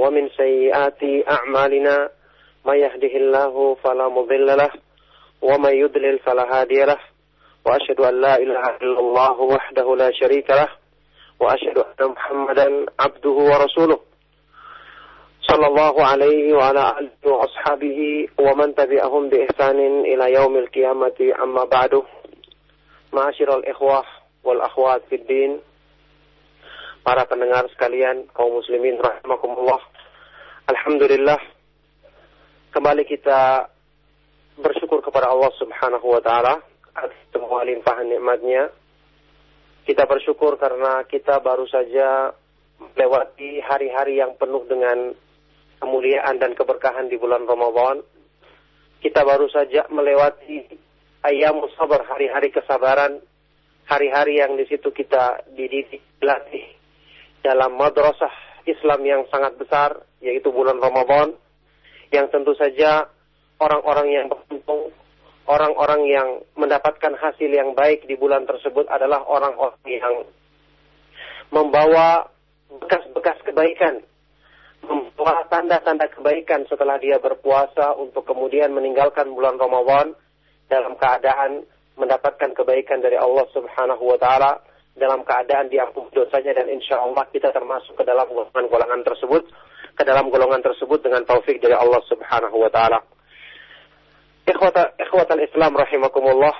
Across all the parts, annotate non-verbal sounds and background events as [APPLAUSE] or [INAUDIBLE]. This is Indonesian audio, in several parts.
ومن سيئات أعمالنا ما يهده الله فلا مضل له ومن يضلل فلا هادي له وأشهد أن لا إله إلا الله وحده لا شريك له وأشهد أن محمدا عبده ورسوله صلى الله عليه وعلى آله وأصحابه ومن تبعهم بإحسان إلى يوم القيامة أما بعد معاشر الإخوة والأخوات في الدين para pendengar sekalian kaum muslimin rahimakumullah Alhamdulillah kembali kita bersyukur kepada Allah Subhanahu wa taala atas semua limpahan nikmatnya kita bersyukur karena kita baru saja melewati hari-hari yang penuh dengan kemuliaan dan keberkahan di bulan Ramadan. Kita baru saja melewati ayam sabar, hari-hari kesabaran, hari-hari yang di situ kita dididik, dilatih dalam madrasah Islam yang sangat besar, yaitu bulan Ramadan, yang tentu saja orang-orang yang beruntung, orang-orang yang mendapatkan hasil yang baik di bulan tersebut adalah orang-orang yang membawa bekas-bekas kebaikan membawa tanda-tanda kebaikan setelah dia berpuasa untuk kemudian meninggalkan bulan Ramadan dalam keadaan mendapatkan kebaikan dari Allah Subhanahu wa taala dalam keadaan diampuni dosanya dan insya Allah kita termasuk ke dalam golongan-golongan tersebut ke dalam golongan tersebut dengan taufik dari Allah Subhanahu wa taala. Ikhwata Islam rahimakumullah.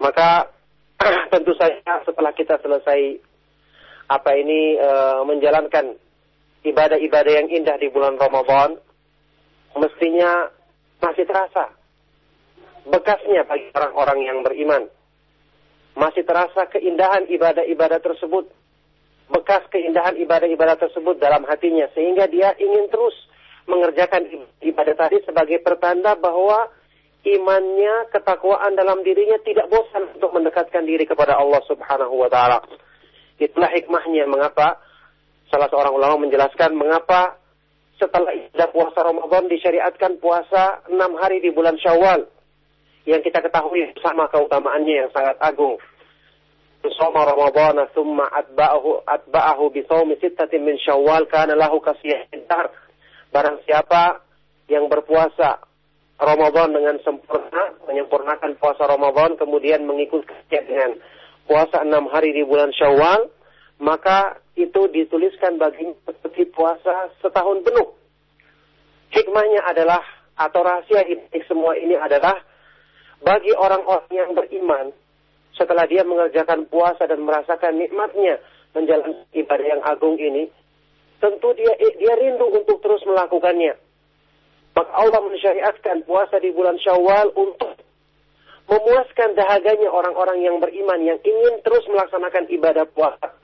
Maka [CLEARS THROAT] tentu saja setelah kita selesai apa ini e, menjalankan ibadah-ibadah yang indah di bulan Ramadan mestinya masih terasa bekasnya bagi orang-orang yang beriman. Masih terasa keindahan ibadah-ibadah tersebut, bekas keindahan ibadah-ibadah tersebut dalam hatinya. Sehingga dia ingin terus mengerjakan ibadah tadi sebagai pertanda bahwa imannya, ketakwaan dalam dirinya tidak bosan untuk mendekatkan diri kepada Allah Subhanahu wa taala. Itulah hikmahnya. Mengapa? Salah seorang ulama menjelaskan mengapa setelah ibadah puasa Ramadan disyariatkan puasa enam hari di bulan Syawal? Yang kita ketahui sama keutamaannya yang sangat agung. Soma Ramadan thumma atba'ahu atba'ahu bi shaumi sittatin min Syawal kana lahu kasiyah Barang siapa yang berpuasa Ramadan dengan sempurna, menyempurnakan puasa Ramadan kemudian mengikutinya dengan puasa enam hari di bulan Syawal, maka itu dituliskan baginya seperti puasa setahun penuh. Hikmahnya adalah atau rahasia semua ini adalah bagi orang-orang yang beriman setelah dia mengerjakan puasa dan merasakan nikmatnya menjalankan ibadah yang agung ini, tentu dia dia rindu untuk terus melakukannya. Maka Allah mensyariatkan puasa di bulan Syawal untuk memuaskan dahaganya orang-orang yang beriman yang ingin terus melaksanakan ibadah puasa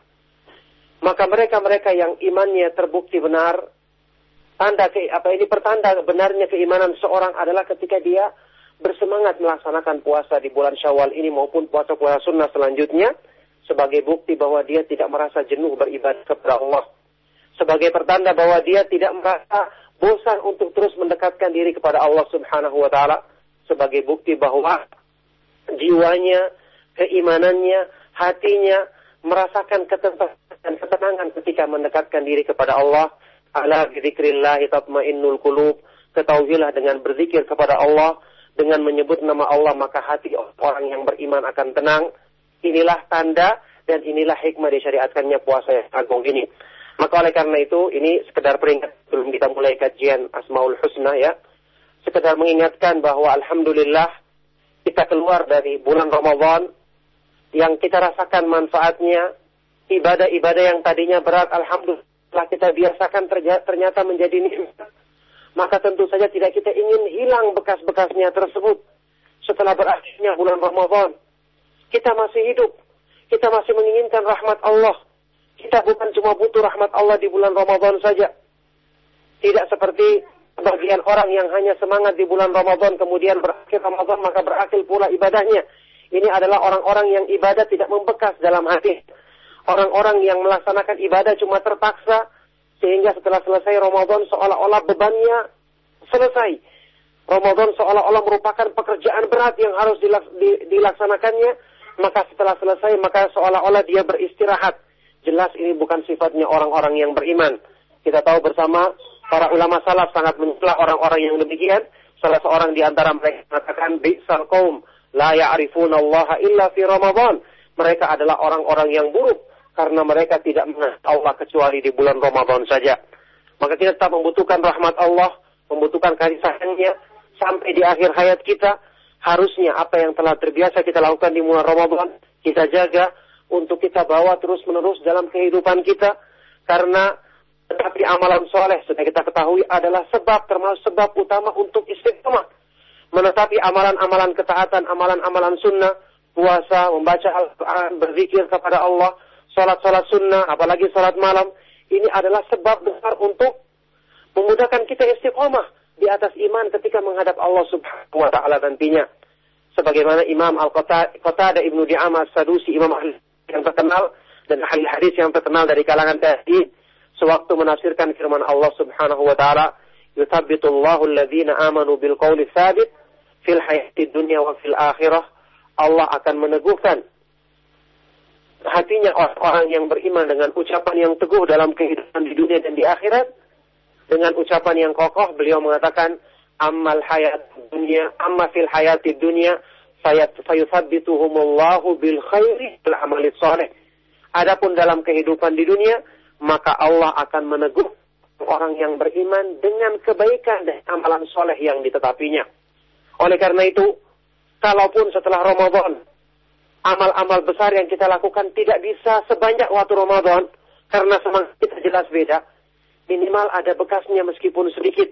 maka mereka-mereka yang imannya terbukti benar, tanda ke, apa ini pertanda benarnya keimanan seorang adalah ketika dia bersemangat melaksanakan puasa di bulan Syawal ini maupun puasa-puasa sunnah selanjutnya sebagai bukti bahwa dia tidak merasa jenuh beribadah kepada Allah. Sebagai pertanda bahwa dia tidak merasa bosan untuk terus mendekatkan diri kepada Allah Subhanahu wa taala sebagai bukti bahwa jiwanya, keimanannya, hatinya merasakan ketenangan ketenangan ketika mendekatkan diri kepada Allah. Ala dzikrillah tatmainnul qulub. Ketahuilah dengan berzikir kepada Allah, dengan menyebut nama Allah maka hati orang yang beriman akan tenang. Inilah tanda dan inilah hikmah disyariatkannya puasa yang agung ini. Maka oleh karena itu ini sekedar peringat sebelum kita mulai kajian Asmaul Husna ya. Sekedar mengingatkan bahwa alhamdulillah kita keluar dari bulan Ramadan yang kita rasakan manfaatnya ibadah-ibadah yang tadinya berat, alhamdulillah kita biasakan ternyata menjadi nikmat. Maka tentu saja tidak kita ingin hilang bekas-bekasnya tersebut setelah berakhirnya bulan Ramadan. Kita masih hidup. Kita masih menginginkan rahmat Allah. Kita bukan cuma butuh rahmat Allah di bulan Ramadan saja. Tidak seperti bagian orang yang hanya semangat di bulan Ramadan kemudian berakhir Ramadan maka berakhir pula ibadahnya. Ini adalah orang-orang yang ibadah tidak membekas dalam hati orang-orang yang melaksanakan ibadah cuma terpaksa sehingga setelah selesai Ramadan seolah-olah bebannya selesai. Ramadan seolah-olah merupakan pekerjaan berat yang harus dilaksanakannya, maka setelah selesai maka seolah-olah dia beristirahat. Jelas ini bukan sifatnya orang-orang yang beriman. Kita tahu bersama Para ulama salaf sangat mencela orang-orang yang demikian. Salah seorang di antara mereka mengatakan, Bi'sal kaum la ya'rifuna Allah illa fi Ramadan. Mereka adalah orang-orang yang buruk karena mereka tidak mengenal Allah kecuali di bulan Ramadan saja. Maka kita tetap membutuhkan rahmat Allah, membutuhkan kasih sampai di akhir hayat kita. Harusnya apa yang telah terbiasa kita lakukan di bulan Ramadan, kita jaga untuk kita bawa terus-menerus dalam kehidupan kita. Karena tetapi amalan soleh sudah kita ketahui adalah sebab termasuk sebab utama untuk istiqomah. Menetapi amalan-amalan ketaatan, amalan-amalan sunnah, puasa, membaca Al-Quran, berzikir kepada Allah, sholat-sholat sunnah, apalagi sholat malam, ini adalah sebab besar untuk memudahkan kita istiqomah di atas iman ketika menghadap Allah Subhanahu wa taala nantinya. Sebagaimana Imam Al-Qatada Ibnu Di'amah Sadusi, imam yang terkenal dan ahli hadis yang terkenal dari kalangan tabi'in sewaktu menafsirkan firman Allah Subhanahu wa taala, "Yuthabbitullahu alladhina amanu bil qawli tsabit fil hayati dunya wa fil akhirah." Allah akan meneguhkan hatinya orang-orang yang beriman dengan ucapan yang teguh dalam kehidupan di dunia dan di akhirat. Dengan ucapan yang kokoh beliau mengatakan amal hayat dunia amma fil hayati dunia fayuthabbituhumullahu bil khairi bil amali soleh adapun dalam kehidupan di dunia maka Allah akan meneguh orang yang beriman dengan kebaikan dan amalan soleh yang ditetapinya. Oleh karena itu kalaupun setelah Ramadan amal-amal besar yang kita lakukan tidak bisa sebanyak waktu Ramadan karena semangat kita jelas beda. Minimal ada bekasnya meskipun sedikit.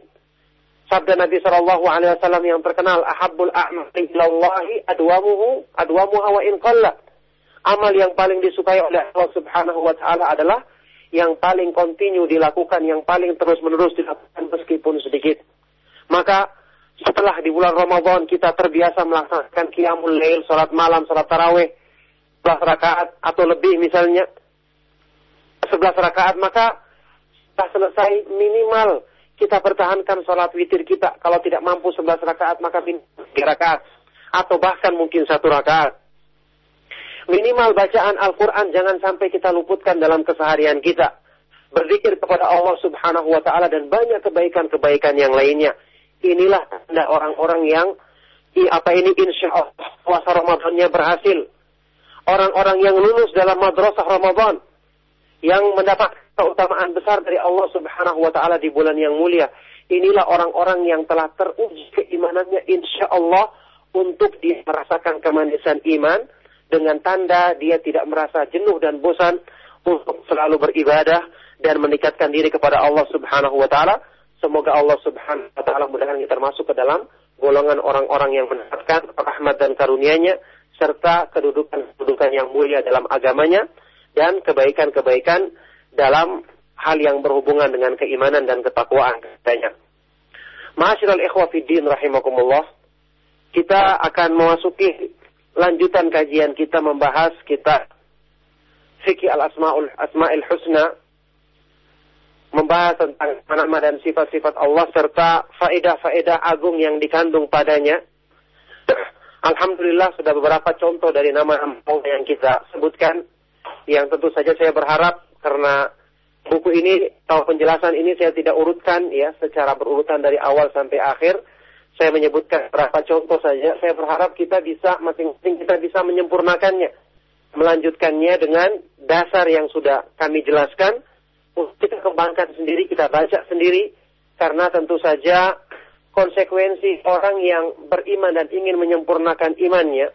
Sabda Nabi Shallallahu Alaihi Wasallam yang terkenal, "Ahabul a'mali adwamuhu adwamuha wa in qalla." Amal yang paling disukai oleh Allah Subhanahu wa taala adalah yang paling kontinu dilakukan, yang paling terus-menerus dilakukan meskipun sedikit. Maka setelah di bulan Ramadan kita terbiasa melaksanakan qiyamul lail, salat malam, salat tarawih, 11 rakaat atau lebih misalnya 11 rakaat maka setelah selesai minimal kita pertahankan salat witir kita. Kalau tidak mampu 11 rakaat maka 3 rakaat atau bahkan mungkin satu rakaat. Minimal bacaan Al-Quran jangan sampai kita luputkan dalam keseharian kita. Berzikir kepada Allah subhanahu wa ta'ala dan banyak kebaikan-kebaikan yang lainnya inilah tanda orang-orang yang apa ini insya Allah puasa Ramadannya berhasil. Orang-orang yang lulus dalam madrasah Ramadan yang mendapat keutamaan besar dari Allah Subhanahu wa taala di bulan yang mulia. Inilah orang-orang yang telah teruji keimanannya insya Allah untuk dia merasakan kemanisan iman dengan tanda dia tidak merasa jenuh dan bosan untuk selalu beribadah dan meningkatkan diri kepada Allah Subhanahu wa taala Semoga Allah Subhanahu wa taala mudah-mudahan kita termasuk ke dalam golongan orang-orang yang mendapatkan rahmat dan karunia-Nya serta kedudukan-kedudukan yang mulia dalam agamanya dan kebaikan-kebaikan dalam hal yang berhubungan dengan keimanan dan ketakwaan katanya. Ma'asyiral ikhwa fiddin rahimakumullah. Kita akan memasuki lanjutan kajian kita membahas kita fikih al-asmaul asmaul husna membahas tentang nama dan sifat-sifat Allah serta faedah-faedah agung yang dikandung padanya. [CLEARS THROAT] Alhamdulillah sudah beberapa contoh dari nama-nama yang kita sebutkan yang tentu saja saya berharap karena buku ini atau penjelasan ini saya tidak urutkan ya secara berurutan dari awal sampai akhir. Saya menyebutkan beberapa contoh saja. Saya berharap kita bisa masing-masing kita bisa menyempurnakannya, melanjutkannya dengan dasar yang sudah kami jelaskan kita kembangkan sendiri, kita baca sendiri, karena tentu saja konsekuensi orang yang beriman dan ingin menyempurnakan imannya,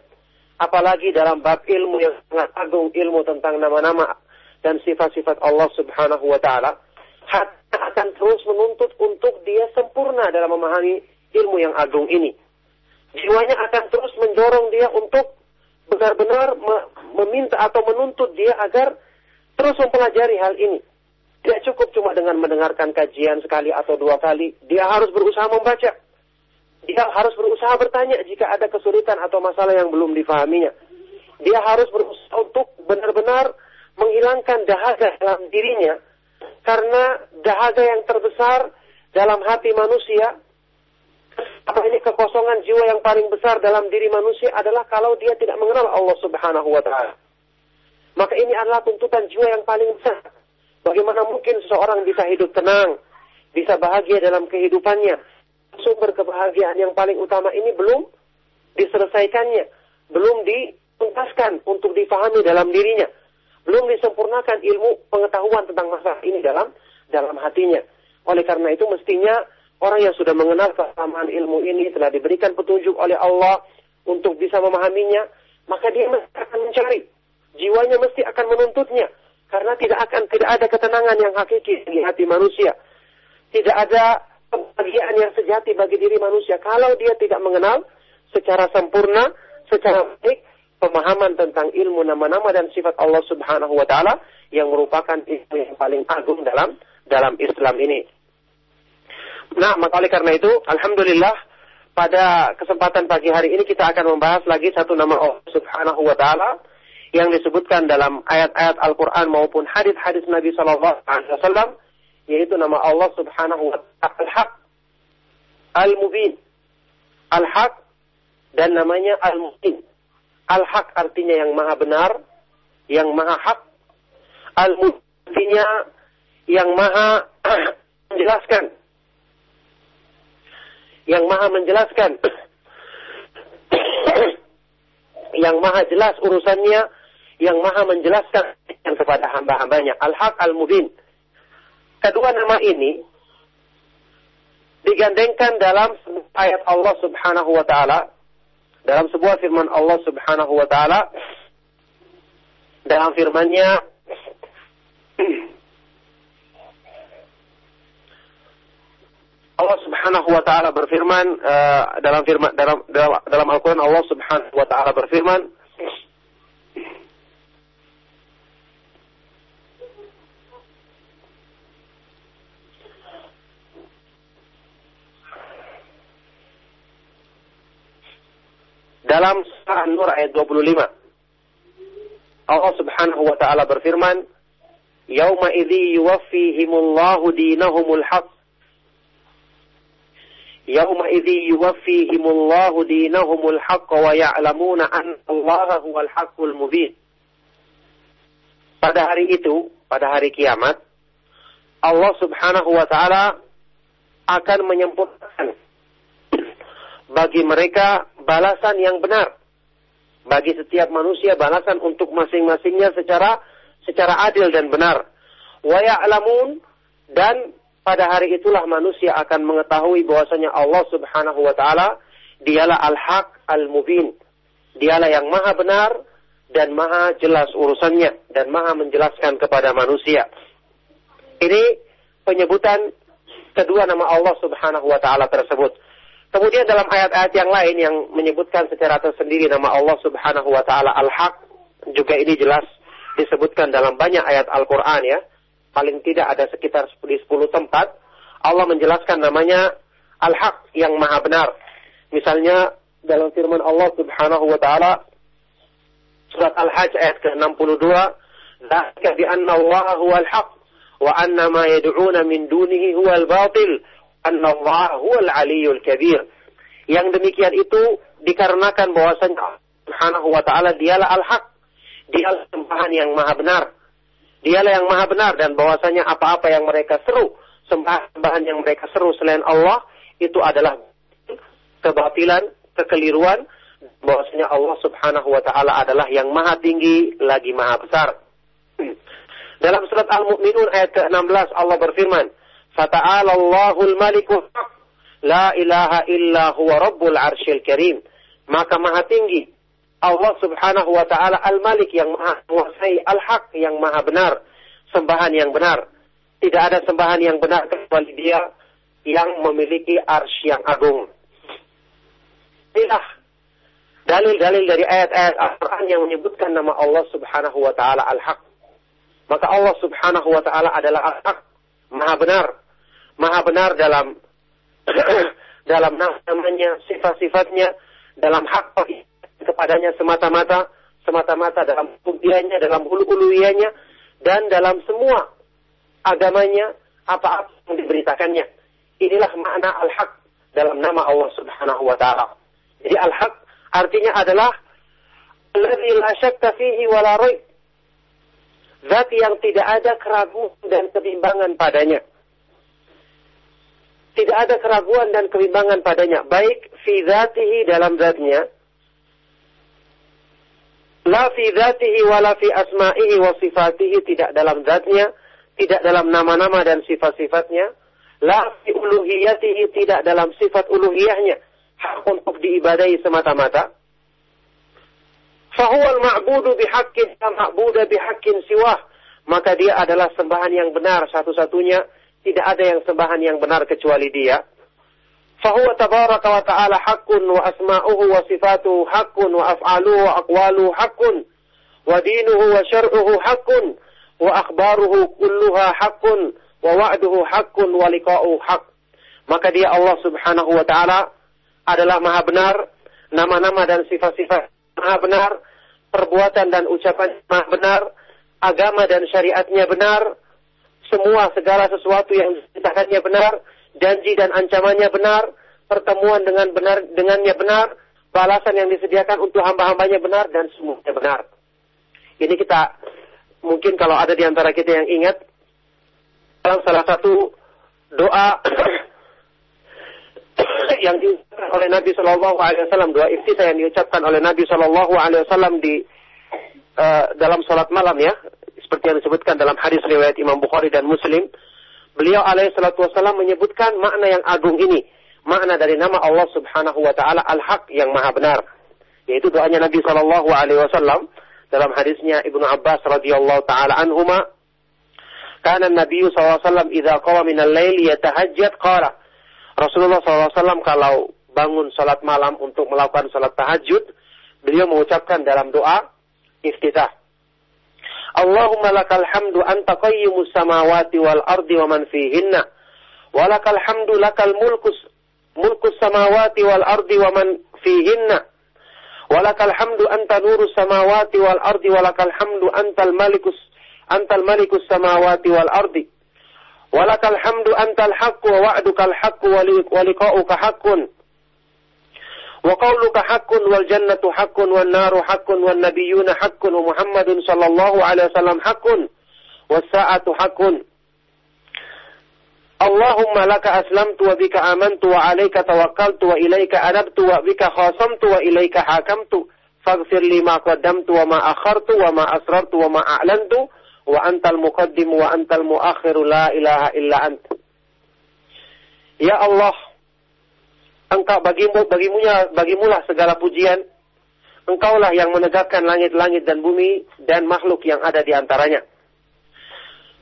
apalagi dalam bab ilmu yang sangat agung, ilmu tentang nama-nama dan sifat-sifat Allah Subhanahu wa taala, akan terus menuntut untuk dia sempurna dalam memahami ilmu yang agung ini. Jiwanya akan terus mendorong dia untuk benar-benar meminta atau menuntut dia agar terus mempelajari hal ini. Tidak cukup cuma dengan mendengarkan kajian sekali atau dua kali. Dia harus berusaha membaca. Dia harus berusaha bertanya jika ada kesulitan atau masalah yang belum difahaminya. Dia harus berusaha untuk benar-benar menghilangkan dahaga dalam dirinya. Karena dahaga yang terbesar dalam hati manusia, apa ini kekosongan jiwa yang paling besar dalam diri manusia adalah kalau dia tidak mengenal Allah Subhanahu wa taala. Maka ini adalah tuntutan jiwa yang paling besar Bagaimana mungkin seseorang bisa hidup tenang, bisa bahagia dalam kehidupannya. Sumber kebahagiaan yang paling utama ini belum diselesaikannya, belum dituntaskan untuk difahami dalam dirinya, belum disempurnakan ilmu pengetahuan tentang masalah ini dalam dalam hatinya. Oleh karena itu mestinya orang yang sudah mengenal kesamaan ilmu ini telah diberikan petunjuk oleh Allah untuk bisa memahaminya, maka dia mesti akan mencari. Jiwanya mesti akan menuntutnya karena tidak akan tidak ada ketenangan yang hakiki di hati manusia. Tidak ada kebahagiaan yang sejati bagi diri manusia kalau dia tidak mengenal secara sempurna, secara baik pemahaman tentang ilmu nama-nama dan sifat Allah Subhanahu wa taala yang merupakan ilmu yang paling agung dalam dalam Islam ini. Nah, maka oleh karena itu, alhamdulillah pada kesempatan pagi hari ini kita akan membahas lagi satu nama Allah Subhanahu wa taala yang disebutkan dalam ayat-ayat Al-Qur'an maupun hadis-hadis Nabi sallallahu alaihi wasallam yaitu nama Allah Subhanahu wa taala Al-Haq Al-Mubin Al-Haq dan namanya Al-Mubin. Al-Haq artinya yang maha benar yang maha hak. Al-Mubin artinya yang maha [CLEARS THROAT] menjelaskan. Yang maha menjelaskan. [CLEARS THROAT] Yang maha jelas urusannya yang maha menjelaskan kepada hamba-hambanya. Al-Haq Al-Mubin. Kedua nama ini digandengkan dalam ayat Allah Subhanahu wa taala dalam sebuah firman Allah Subhanahu wa taala dalam firman-Nya [CLEARS THROAT] Allah Subhanahu wa taala berfirman uh, dalam firman dalam dalam, dalam Al-Qur'an Allah Subhanahu wa taala berfirman dalam surah An-Nur ayat 25. Allah Subhanahu wa taala berfirman, "Yauma idzi yuwaffihimullahu dinahumul haqq." Yauma idzi yuwaffihimullahu dinahumul haqq wa ya'lamuna an Allaha huwal haqqul mubin. Pada hari itu, pada hari kiamat, Allah Subhanahu wa taala akan menyempurnakan bagi mereka balasan yang benar. Bagi setiap manusia balasan untuk masing-masingnya secara secara adil dan benar. Wa ya'lamun dan pada hari itulah manusia akan mengetahui bahwasanya Allah Subhanahu wa taala dialah al-haq al-mubin. Dialah yang maha benar dan maha jelas urusannya dan maha menjelaskan kepada manusia. Ini penyebutan kedua nama Allah Subhanahu wa taala tersebut. Kemudian dalam ayat-ayat yang lain yang menyebutkan secara tersendiri nama Allah Subhanahu wa taala Al-Haq juga ini jelas disebutkan dalam banyak ayat Al-Qur'an ya paling tidak ada sekitar di 10 tempat Allah menjelaskan namanya Al-Haq yang maha benar. Misalnya dalam firman Allah Subhanahu wa taala surat Al-Hajj ayat ke-62, "Dzalika bi anna Allah huwal haq wa anna ma yad'una min dunihi huwal batil, anna Allah huwal aliyyul kabir." Yang demikian itu dikarenakan bahwasanya Subhanahu wa taala dialah Al-Haq, dialah sembahan yang maha benar Dialah yang maha benar dan bahwasanya apa-apa yang mereka seru, sembahan yang mereka seru selain Allah itu adalah kebatilan, kekeliruan, bahwasanya Allah Subhanahu wa taala adalah yang maha tinggi lagi maha besar. [CLEARS THROAT] Dalam surat Al-Mu'minun ayat ke-16 Allah berfirman, "Fata'ala Allahul Malikul la ilaha illa huwa rabbul arsyil karim." Maka maha tinggi Allah subhanahu wa ta'ala al-malik yang maha menguasai al-haq yang maha benar. Sembahan yang benar. Tidak ada sembahan yang benar kecuali dia yang memiliki arsy yang agung. Inilah dalil-dalil dari ayat-ayat Al-Quran yang menyebutkan nama Allah subhanahu wa ta'ala al-haq. Maka Allah subhanahu wa ta'ala adalah al-haq. Maha benar. Maha benar dalam [CLEARS THROAT] dalam namanya, sifat-sifatnya, dalam hak kepadanya semata-mata, semata-mata dalam kubiannya, dalam hulu-huluianya, dan dalam semua agamanya, apa-apa yang diberitakannya. Inilah makna al-haq dalam nama Allah subhanahu wa ta'ala. Jadi al-haq artinya adalah Alladhi la fihi Zat yang tidak ada keraguan dan kebimbangan padanya. Tidak ada keraguan dan kebimbangan padanya. Baik fi dhatihi dalam zatnya. La fi dhatihi wa la fi asma'ihi wa sifatihi. Tidak dalam zatnya. Tidak dalam nama-nama dan sifat-sifatnya. La fi uluhiyatihi. Tidak dalam sifat uluhiyahnya. Hak untuk diibadahi semata-mata. Fahuwal ma'budu bihaqqin la ma'buda bihaqqin siwah. Maka dia adalah sembahan yang benar satu-satunya tidak ada yang sembahan yang benar kecuali dia. Fahuwa tabaraka wa ta'ala haqqun wa asma'uhu wa sifatuhu haqqun wa af'aluhu wa aqwaluhu haqqun wa dinuhu wa syar'uhu haqqun wa akhbaruhu kulluha haqqun wa wa'duhu haqqun wa liqa'uhu haqq. Maka dia Allah Subhanahu wa taala adalah maha benar, nama-nama dan sifat-sifat maha benar, perbuatan dan ucapan maha benar, agama dan syariatnya benar, semua segala sesuatu yang diceritakannya benar, janji dan ancamannya benar, pertemuan dengan benar dengannya benar, balasan yang disediakan untuk hamba-hambanya benar dan semuanya benar. Ini kita mungkin kalau ada di antara kita yang ingat dalam salah satu doa [COUGHS] yang diucapkan oleh Nabi Shallallahu Alaihi Wasallam doa iftitah yang diucapkan oleh Nabi Shallallahu Alaihi Wasallam di uh, dalam sholat malam ya seperti yang disebutkan dalam hadis riwayat Imam Bukhari dan Muslim, beliau alaihi salatu wasallam menyebutkan makna yang agung ini, makna dari nama Allah Subhanahu wa taala Al-Haq yang Maha benar. Yaitu doanya Nabi sallallahu alaihi wasallam dalam hadisnya Ibnu Abbas radhiyallahu taala anhuma, "Kana Nabi sallallahu alaihi wasallam idza qama min al-lail yatahajjad qala" Rasulullah SAW kalau bangun salat malam untuk melakukan salat tahajud, beliau mengucapkan dalam doa iftitah. اللهم لك الحمد أنت قيم السماوات والأرض ومن فيهن. ولك الحمد لك الملك ملك السماوات والأرض ومن فيهن. ولك الحمد أنت نور السماوات والأرض. ولك الحمد أنت الملك أنت الملك السماوات والأرض. ولك الحمد أنت الحق ووعدك الحق ولقاؤك حق. Wa qauluka haqqun wal jannatu haqqun wan naru haqqun wan nabiyyuna haqqun wa Muhammadun sallallahu alaihi wasallam haqqun was sa'atu haqqun. Allahumma laka aslamtu wa bika amantu wa alayka tawakkaltu wa ilayka anabtu wa bika khasamtu wa ilayka hakamtu. Faghfir li ma qaddamtu wa ma akhartu wa ma asrartu wa ma a'lantu wa antal wa antal muakhiru la ilaha illa. Ya Allah, engkau bagimu bagimunya bagimulah segala pujian. Engkaulah yang menegakkan langit-langit dan bumi dan makhluk yang ada di antaranya.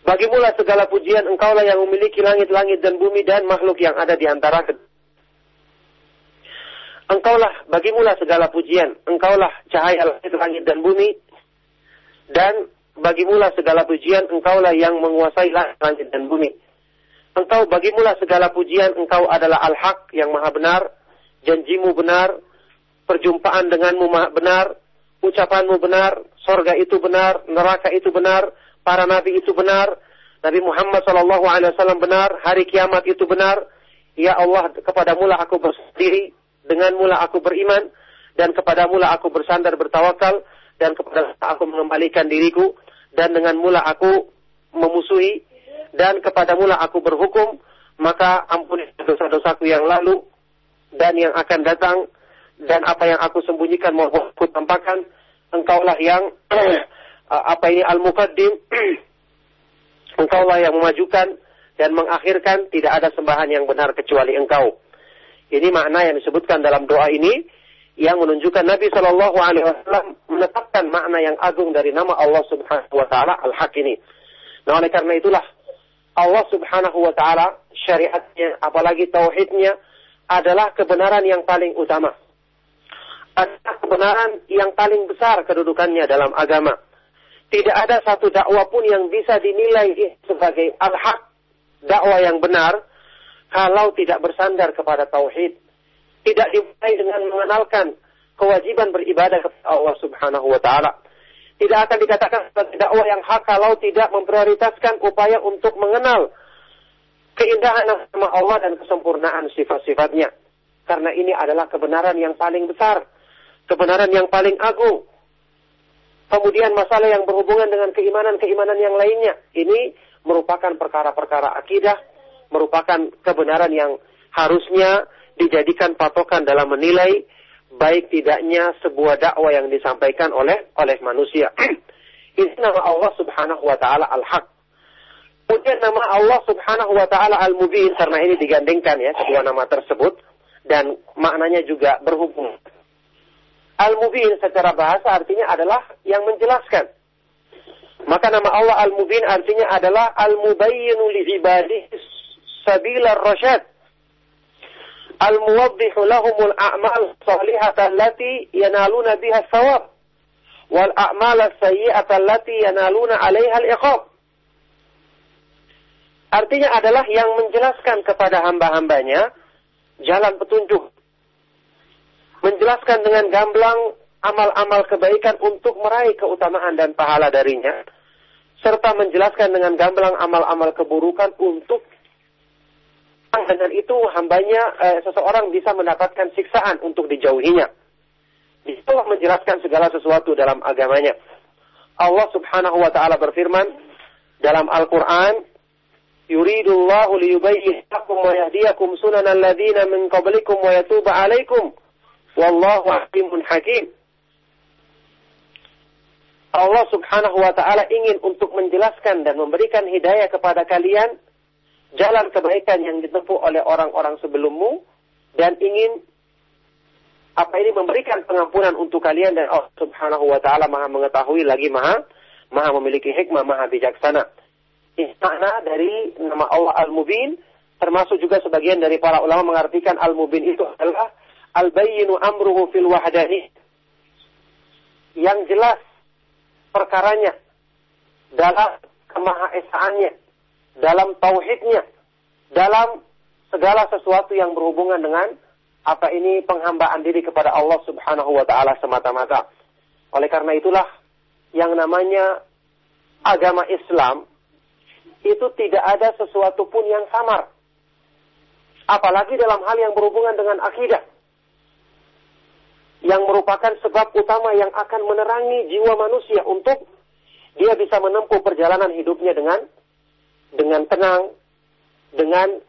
Bagimulah segala pujian engkaulah yang memiliki langit-langit dan bumi dan makhluk yang ada di antara engkaulah bagimulah segala pujian. Engkaulah cahaya langit-langit dan bumi. Dan bagimulah segala pujian engkaulah yang menguasai langit dan bumi Engkau bagimulah segala pujian, engkau adalah al-haq yang maha benar, janjimu benar, perjumpaan denganmu maha benar, ucapanmu benar, sorga itu benar, neraka itu benar, para nabi itu benar, Nabi Muhammad Wasallam benar, hari kiamat itu benar. Ya Allah, kepadamu lah aku berdiri, denganmu lah aku beriman, dan kepadamu lah aku bersandar bertawakal, dan kepada aku mengembalikan diriku, dan denganmu lah aku memusuhi dan kepadamu lah aku berhukum, maka ampuni dosa-dosaku yang lalu dan yang akan datang. Dan apa yang aku sembunyikan maupun aku tampakkan. Engkaulah yang [CLEARS THROAT] apa ini al-muqaddim. [CLEARS THROAT] Engkaulah yang memajukan dan mengakhirkan. Tidak ada sembahan yang benar kecuali engkau. Ini makna yang disebutkan dalam doa ini yang menunjukkan Nabi Shallallahu Alaihi Wasallam menetapkan makna yang agung dari nama Allah Subhanahu Wa Taala Al-Haq ini. Nah oleh karena itulah Allah Subhanahu wa taala syariatnya apalagi tauhidnya adalah kebenaran yang paling utama. Adalah kebenaran yang paling besar kedudukannya dalam agama. Tidak ada satu dakwah pun yang bisa dinilai sebagai al-haq, dakwah yang benar, kalau tidak bersandar kepada tauhid. Tidak dimulai dengan mengenalkan kewajiban beribadah kepada Allah Subhanahu wa taala tidak akan dikatakan sebagai dakwah yang hak kalau tidak memprioritaskan upaya untuk mengenal keindahan nama Allah dan kesempurnaan sifat-sifatnya. Karena ini adalah kebenaran yang paling besar, kebenaran yang paling agung. Kemudian masalah yang berhubungan dengan keimanan-keimanan yang lainnya. Ini merupakan perkara-perkara akidah, merupakan kebenaran yang harusnya dijadikan patokan dalam menilai baik tidaknya sebuah dakwah yang disampaikan oleh oleh manusia. [CLEARS THROAT] Ini nama Allah Subhanahu wa taala Al-Haq. Kemudian nama Allah Subhanahu wa taala Al-Mubin karena ini digandengkan ya kedua nama tersebut dan maknanya juga berhubung. Al-Mubin secara bahasa artinya adalah yang menjelaskan. Maka nama Allah Al-Mubin artinya adalah Al-Mubayyinu li'ibadihi sabila rasyad. A'mal salihata allati yanaluna biha sawab. Wal a'mal sayyi'ata allati yanaluna alaiha al-iqab. Artinya adalah yang menjelaskan kepada hamba-hambanya jalan petunjuk. Menjelaskan dengan gamblang amal-amal kebaikan untuk meraih keutamaan dan pahala darinya. Serta menjelaskan dengan gamblang amal-amal keburukan untuk dengan itu hambanya eh, seseorang bisa mendapatkan siksaan untuk dijauhinya. Itulah menjelaskan segala sesuatu dalam agamanya. Allah subhanahu wa ta'ala berfirman dalam Al-Quran, yuridullahu liyubayyin lakum wa yahdiyakum sunanal ladzina min qablikum wa yatuba alaikum wallahu alimun hakim. Allah Subhanahu wa taala ingin untuk menjelaskan dan memberikan hidayah kepada kalian jalan kebaikan yang ditempuh oleh orang-orang sebelummu dan ingin apa ini memberikan pengampunan untuk kalian dan Allah Subhanahu wa taala Maha mengetahui lagi Maha Maha memiliki hikmah, Maha bijaksana. Makna dari nama Allah Al-Mubin termasuk juga sebagian dari para ulama mengartikan Al-Mubin itu adalah Al-Bayyinu amruhu fil wahdani. Yang jelas perkaranya dalam kemahaesaannya dalam tauhidnya dalam segala sesuatu yang berhubungan dengan apa ini penghambaan diri kepada Allah Subhanahu wa taala semata-mata. Oleh karena itulah yang namanya agama Islam itu tidak ada sesuatu pun yang samar. Apalagi dalam hal yang berhubungan dengan akidah. Yang merupakan sebab utama yang akan menerangi jiwa manusia untuk dia bisa menempuh perjalanan hidupnya dengan dengan tenang, dengan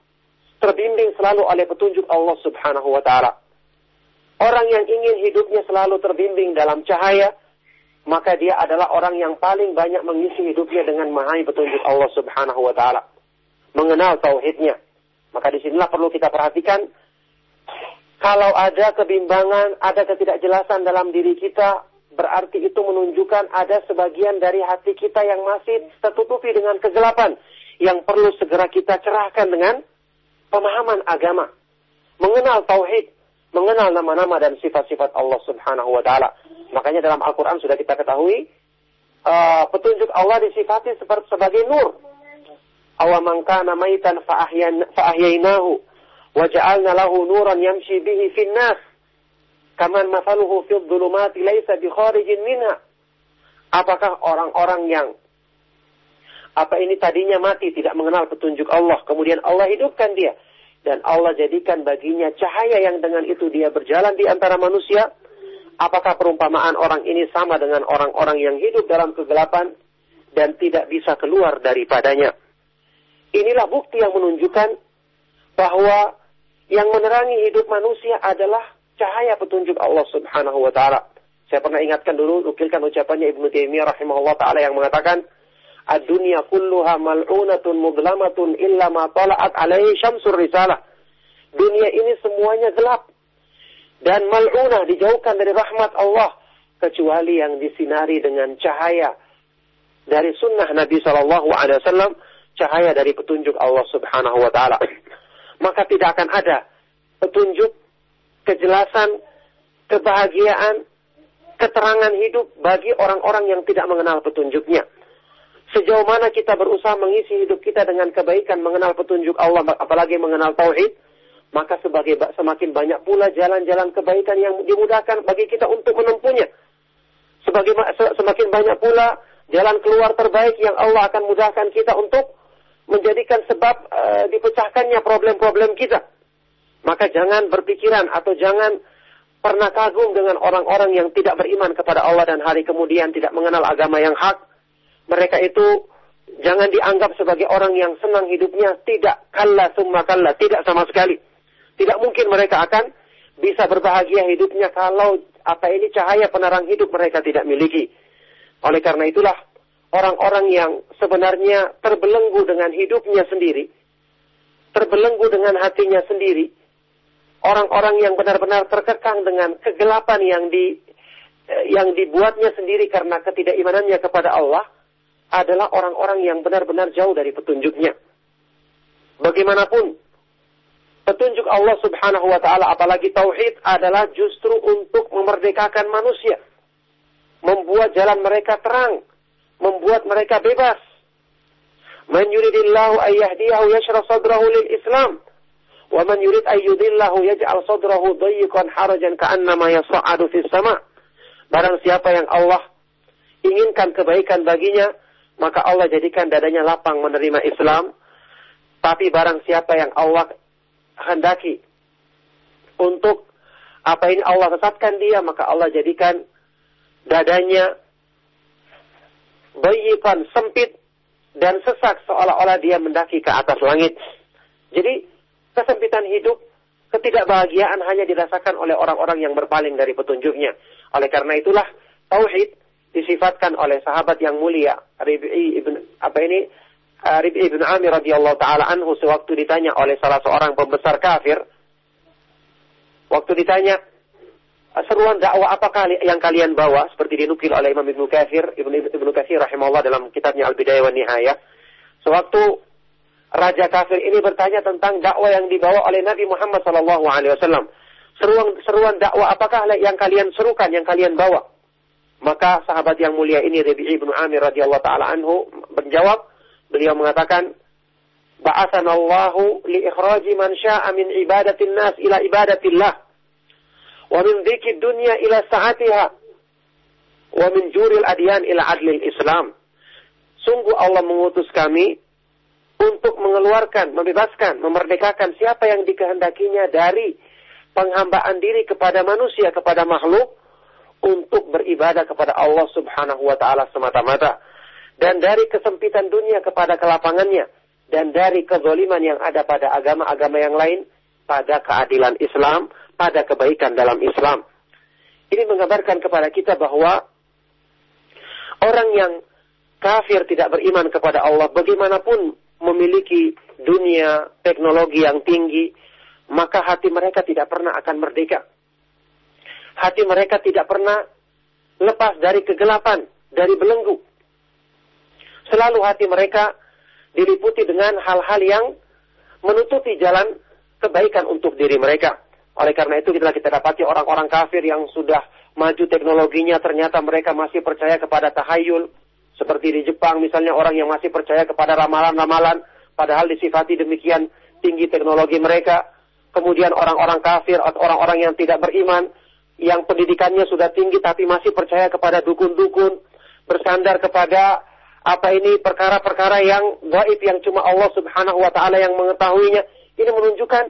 terbimbing selalu oleh petunjuk Allah Subhanahu wa taala. Orang yang ingin hidupnya selalu terbimbing dalam cahaya, maka dia adalah orang yang paling banyak mengisi hidupnya dengan memahami petunjuk Allah Subhanahu wa taala. Mengenal tauhidnya. Maka di sinilah perlu kita perhatikan kalau ada kebimbangan, ada ketidakjelasan dalam diri kita, berarti itu menunjukkan ada sebagian dari hati kita yang masih tertutupi dengan kegelapan yang perlu segera kita cerahkan dengan pemahaman agama. Mengenal tauhid, mengenal nama-nama dan sifat-sifat Allah Subhanahu wa taala. Makanya dalam Al-Quran sudah kita ketahui, uh, petunjuk Allah disifati seperti sebagai nur. Awaman kana maitan fa'ahyainahu wa ja'alna lahu nuran yamshi bihi fin nas. Kaman masaluhu fil dhulumati laisa bi kharijin. Apakah orang-orang yang apa ini tadinya mati tidak mengenal petunjuk Allah, kemudian Allah hidupkan dia dan Allah jadikan baginya cahaya yang dengan itu dia berjalan di antara manusia, Apakah perumpamaan orang ini sama dengan orang-orang yang hidup dalam kegelapan dan tidak bisa keluar daripadanya? Inilah bukti yang menunjukkan bahwa yang menerangi hidup manusia adalah cahaya petunjuk Allah Subhanahu wa taala. Saya pernah ingatkan dulu, nukilkan ucapannya Ibnu Taimiyah rahimahullah taala yang mengatakan, "Ad-dunya kulluha mal'unatun mudlamatun illa ma tala'at alaihi syamsur risalah." Dunia ini semuanya gelap dan mal'unah dijauhkan dari rahmat Allah kecuali yang disinari dengan cahaya dari sunnah Nabi Wasallam cahaya dari petunjuk Allah Subhanahu Wa Taala maka tidak akan ada petunjuk kejelasan kebahagiaan keterangan hidup bagi orang-orang yang tidak mengenal petunjuknya sejauh mana kita berusaha mengisi hidup kita dengan kebaikan mengenal petunjuk Allah apalagi mengenal tauhid maka sebagai semakin banyak pula jalan-jalan kebaikan yang dimudahkan bagi kita untuk menempuhnya. Sebagai semakin banyak pula jalan keluar terbaik yang Allah akan mudahkan kita untuk menjadikan sebab uh, dipecahkannya problem-problem kita. Maka jangan berpikiran atau jangan pernah kagum dengan orang-orang yang tidak beriman kepada Allah dan hari kemudian tidak mengenal agama yang hak. Mereka itu jangan dianggap sebagai orang yang senang hidupnya. Tidak, kalla summa kalla, tidak sama sekali Tidak mungkin mereka akan bisa berbahagia hidupnya kalau apa ini cahaya penerang hidup mereka tidak miliki. Oleh karena itulah orang-orang yang sebenarnya terbelenggu dengan hidupnya sendiri, terbelenggu dengan hatinya sendiri, orang-orang yang benar-benar terkekang dengan kegelapan yang di eh, yang dibuatnya sendiri karena ketidakimanannya kepada Allah adalah orang-orang yang benar-benar jauh dari petunjuknya. Bagaimanapun petunjuk Allah Subhanahu wa taala apalagi tauhid adalah justru untuk memerdekakan manusia. Membuat jalan mereka terang, membuat mereka bebas. Man yuridillahu ayyahdiyahu yashrah sadrahu lil Islam. Wa man yurid ayyudillahu yaj'al sadrahu dayyqan harajan ka'annama yas'adu fis sama. Barang siapa yang Allah inginkan kebaikan baginya, maka Allah jadikan dadanya lapang menerima Islam. Tapi barang siapa yang Allah hendaki untuk apa ini Allah sesatkan dia maka Allah jadikan dadanya bayikan sempit dan sesak seolah-olah dia mendaki ke atas langit. Jadi kesempitan hidup, ketidakbahagiaan hanya dirasakan oleh orang-orang yang berpaling dari petunjuknya. Oleh karena itulah tauhid disifatkan oleh sahabat yang mulia. Rib'i ibn apa ini? Rib'i bin Amir radhiyallahu taala anhu sewaktu ditanya oleh salah seorang pembesar kafir. Waktu ditanya seruan dakwah apakah yang kalian bawa? Seperti dinukil oleh Imam Ibnu Katsir Ibnu Ibnu Katsir rahimahullah dalam kitabnya Al-Bidayah wa Nihayah. Sewaktu raja kafir ini bertanya tentang dakwah yang dibawa oleh Nabi Muhammad sallallahu alaihi wasallam. Seruan seruan dakwah apakah yang kalian serukan yang kalian bawa maka sahabat yang mulia ini Rabi'i bin Amir radhiyallahu taala anhu menjawab Beliau mengatakan, Ba'athanallahu li ikhraji man sya'a min ibadatin nas ila ibadatillah. Wa min dhikid dunya ila sa'atiha. Wa min juril adyan ila adlil Islam. Sungguh Allah mengutus kami untuk mengeluarkan, membebaskan, memerdekakan siapa yang dikehendakinya dari penghambaan diri kepada manusia, kepada makhluk, untuk beribadah kepada Allah subhanahu wa ta'ala semata-mata dan dari kesempitan dunia kepada kelapangannya dan dari kezoliman yang ada pada agama-agama yang lain pada keadilan Islam, pada kebaikan dalam Islam. Ini menggambarkan kepada kita bahwa orang yang kafir tidak beriman kepada Allah bagaimanapun memiliki dunia teknologi yang tinggi, maka hati mereka tidak pernah akan merdeka. Hati mereka tidak pernah lepas dari kegelapan, dari belenggu selalu hati mereka diliputi dengan hal-hal yang menutupi jalan kebaikan untuk diri mereka. Oleh karena itu kita kita dapati orang-orang kafir yang sudah maju teknologinya ternyata mereka masih percaya kepada tahayul. Seperti di Jepang misalnya orang yang masih percaya kepada ramalan-ramalan padahal disifati demikian tinggi teknologi mereka. Kemudian orang-orang kafir atau orang-orang yang tidak beriman yang pendidikannya sudah tinggi tapi masih percaya kepada dukun-dukun, bersandar kepada apa ini perkara-perkara yang gaib yang cuma Allah Subhanahu wa taala yang mengetahuinya. Ini menunjukkan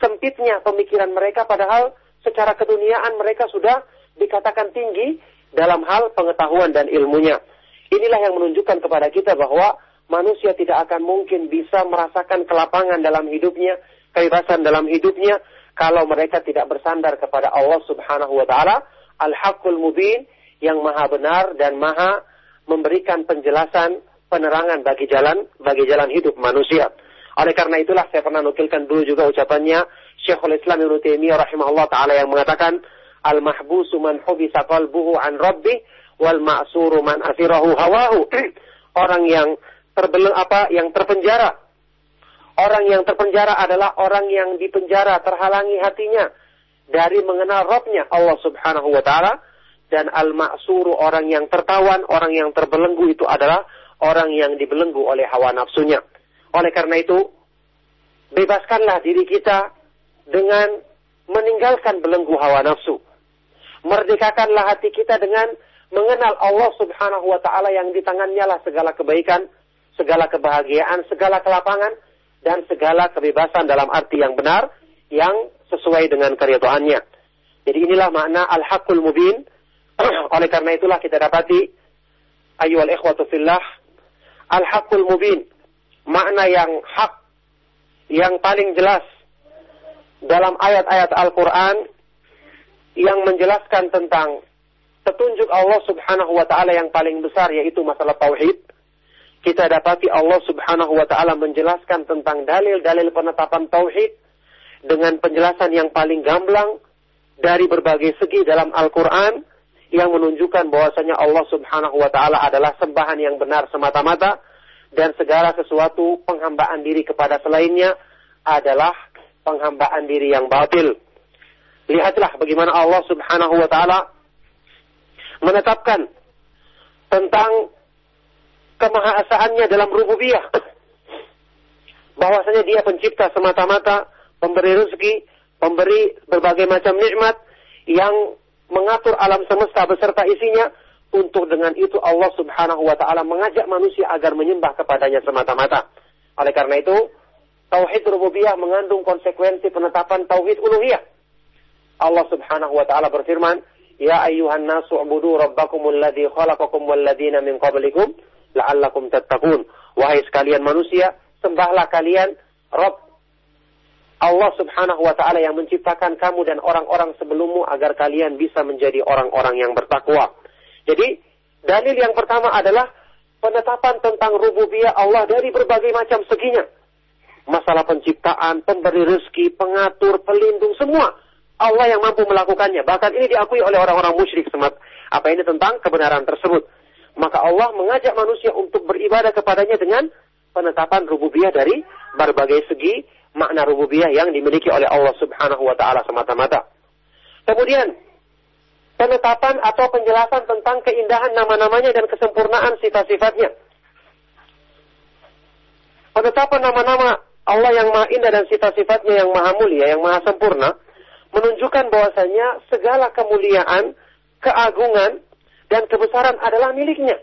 sempitnya pemikiran mereka padahal secara keduniaan mereka sudah dikatakan tinggi dalam hal pengetahuan dan ilmunya. Inilah yang menunjukkan kepada kita bahwa manusia tidak akan mungkin bisa merasakan kelapangan dalam hidupnya, kebebasan dalam hidupnya kalau mereka tidak bersandar kepada Allah Subhanahu wa taala, Al-Haqqul Mubin yang maha benar dan maha memberikan penjelasan penerangan bagi jalan bagi jalan hidup manusia. Oleh karena itulah saya pernah nukilkan dulu juga ucapannya Syekhul Islam Ibnu Taimiyah rahimahullah taala yang mengatakan al mahbusu man hubisa qalbuhu an rabbi wal ma'suru man asirahu hawahu. [CLEARS THROAT] orang yang terbeleng apa yang terpenjara. Orang yang terpenjara adalah orang yang dipenjara terhalangi hatinya dari mengenal Robnya Allah Subhanahu wa taala dan al-ma'suru orang yang tertawan, orang yang terbelenggu itu adalah orang yang dibelenggu oleh hawa nafsunya. Oleh karena itu, bebaskanlah diri kita dengan meninggalkan belenggu hawa nafsu. Merdekakanlah hati kita dengan mengenal Allah Subhanahu wa taala yang di tangannya lah segala kebaikan, segala kebahagiaan, segala kelapangan dan segala kebebasan dalam arti yang benar yang sesuai dengan keridhaannya. Jadi inilah makna al-haqqul mubin [CLEARS THROAT] Oleh karena itulah kita dapati ayyuhal ikhwatu fillah al-haqqul mubin makna yang hak yang paling jelas dalam ayat-ayat Al-Quran yang menjelaskan tentang petunjuk Allah subhanahu wa ta'ala yang paling besar yaitu masalah tauhid. Kita dapati Allah subhanahu wa ta'ala menjelaskan tentang dalil-dalil penetapan tauhid dengan penjelasan yang paling gamblang dari berbagai segi dalam Al-Quran yang menunjukkan bahwasanya Allah subhanahu wa ta'ala adalah sembahan yang benar semata-mata dan segala sesuatu penghambaan diri kepada selainnya adalah penghambaan diri yang batil. Lihatlah bagaimana Allah Subhanahu wa taala menetapkan tentang kemahaesaannya dalam rububiyah. Bahwasanya dia pencipta semata-mata, pemberi rezeki, pemberi berbagai macam nikmat yang mengatur alam semesta beserta isinya untuk dengan itu Allah Subhanahu wa taala mengajak manusia agar menyembah kepadanya semata-mata. Oleh karena itu, tauhid rububiyah mengandung konsekuensi penetapan tauhid uluhiyah. Allah Subhanahu wa taala berfirman, "Ya ayyuhan nasu ubudu rabbakumul ladzi khalaqakum wal ladzina min qablikum la'allakum tattaqun." Wahai sekalian manusia, sembahlah kalian Rabb Allah Subhanahu wa taala yang menciptakan kamu dan orang-orang sebelummu agar kalian bisa menjadi orang-orang yang bertakwa. Jadi, dalil yang pertama adalah penetapan tentang rububiyah Allah dari berbagai macam seginya masalah penciptaan, pemberi rezeki, pengatur, pelindung, semua. Allah yang mampu melakukannya. Bahkan ini diakui oleh orang-orang musyrik semat. Apa ini tentang kebenaran tersebut. Maka Allah mengajak manusia untuk beribadah kepadanya dengan penetapan rububiyah dari berbagai segi makna rububiyah yang dimiliki oleh Allah Subhanahu wa taala semata-mata. Kemudian penetapan atau penjelasan tentang keindahan nama-namanya dan kesempurnaan sifat-sifatnya. Penetapan nama-nama Allah yang maha indah dan sifat-sifatnya yang maha mulia, yang maha sempurna, menunjukkan bahwasanya segala kemuliaan, keagungan, dan kebesaran adalah miliknya.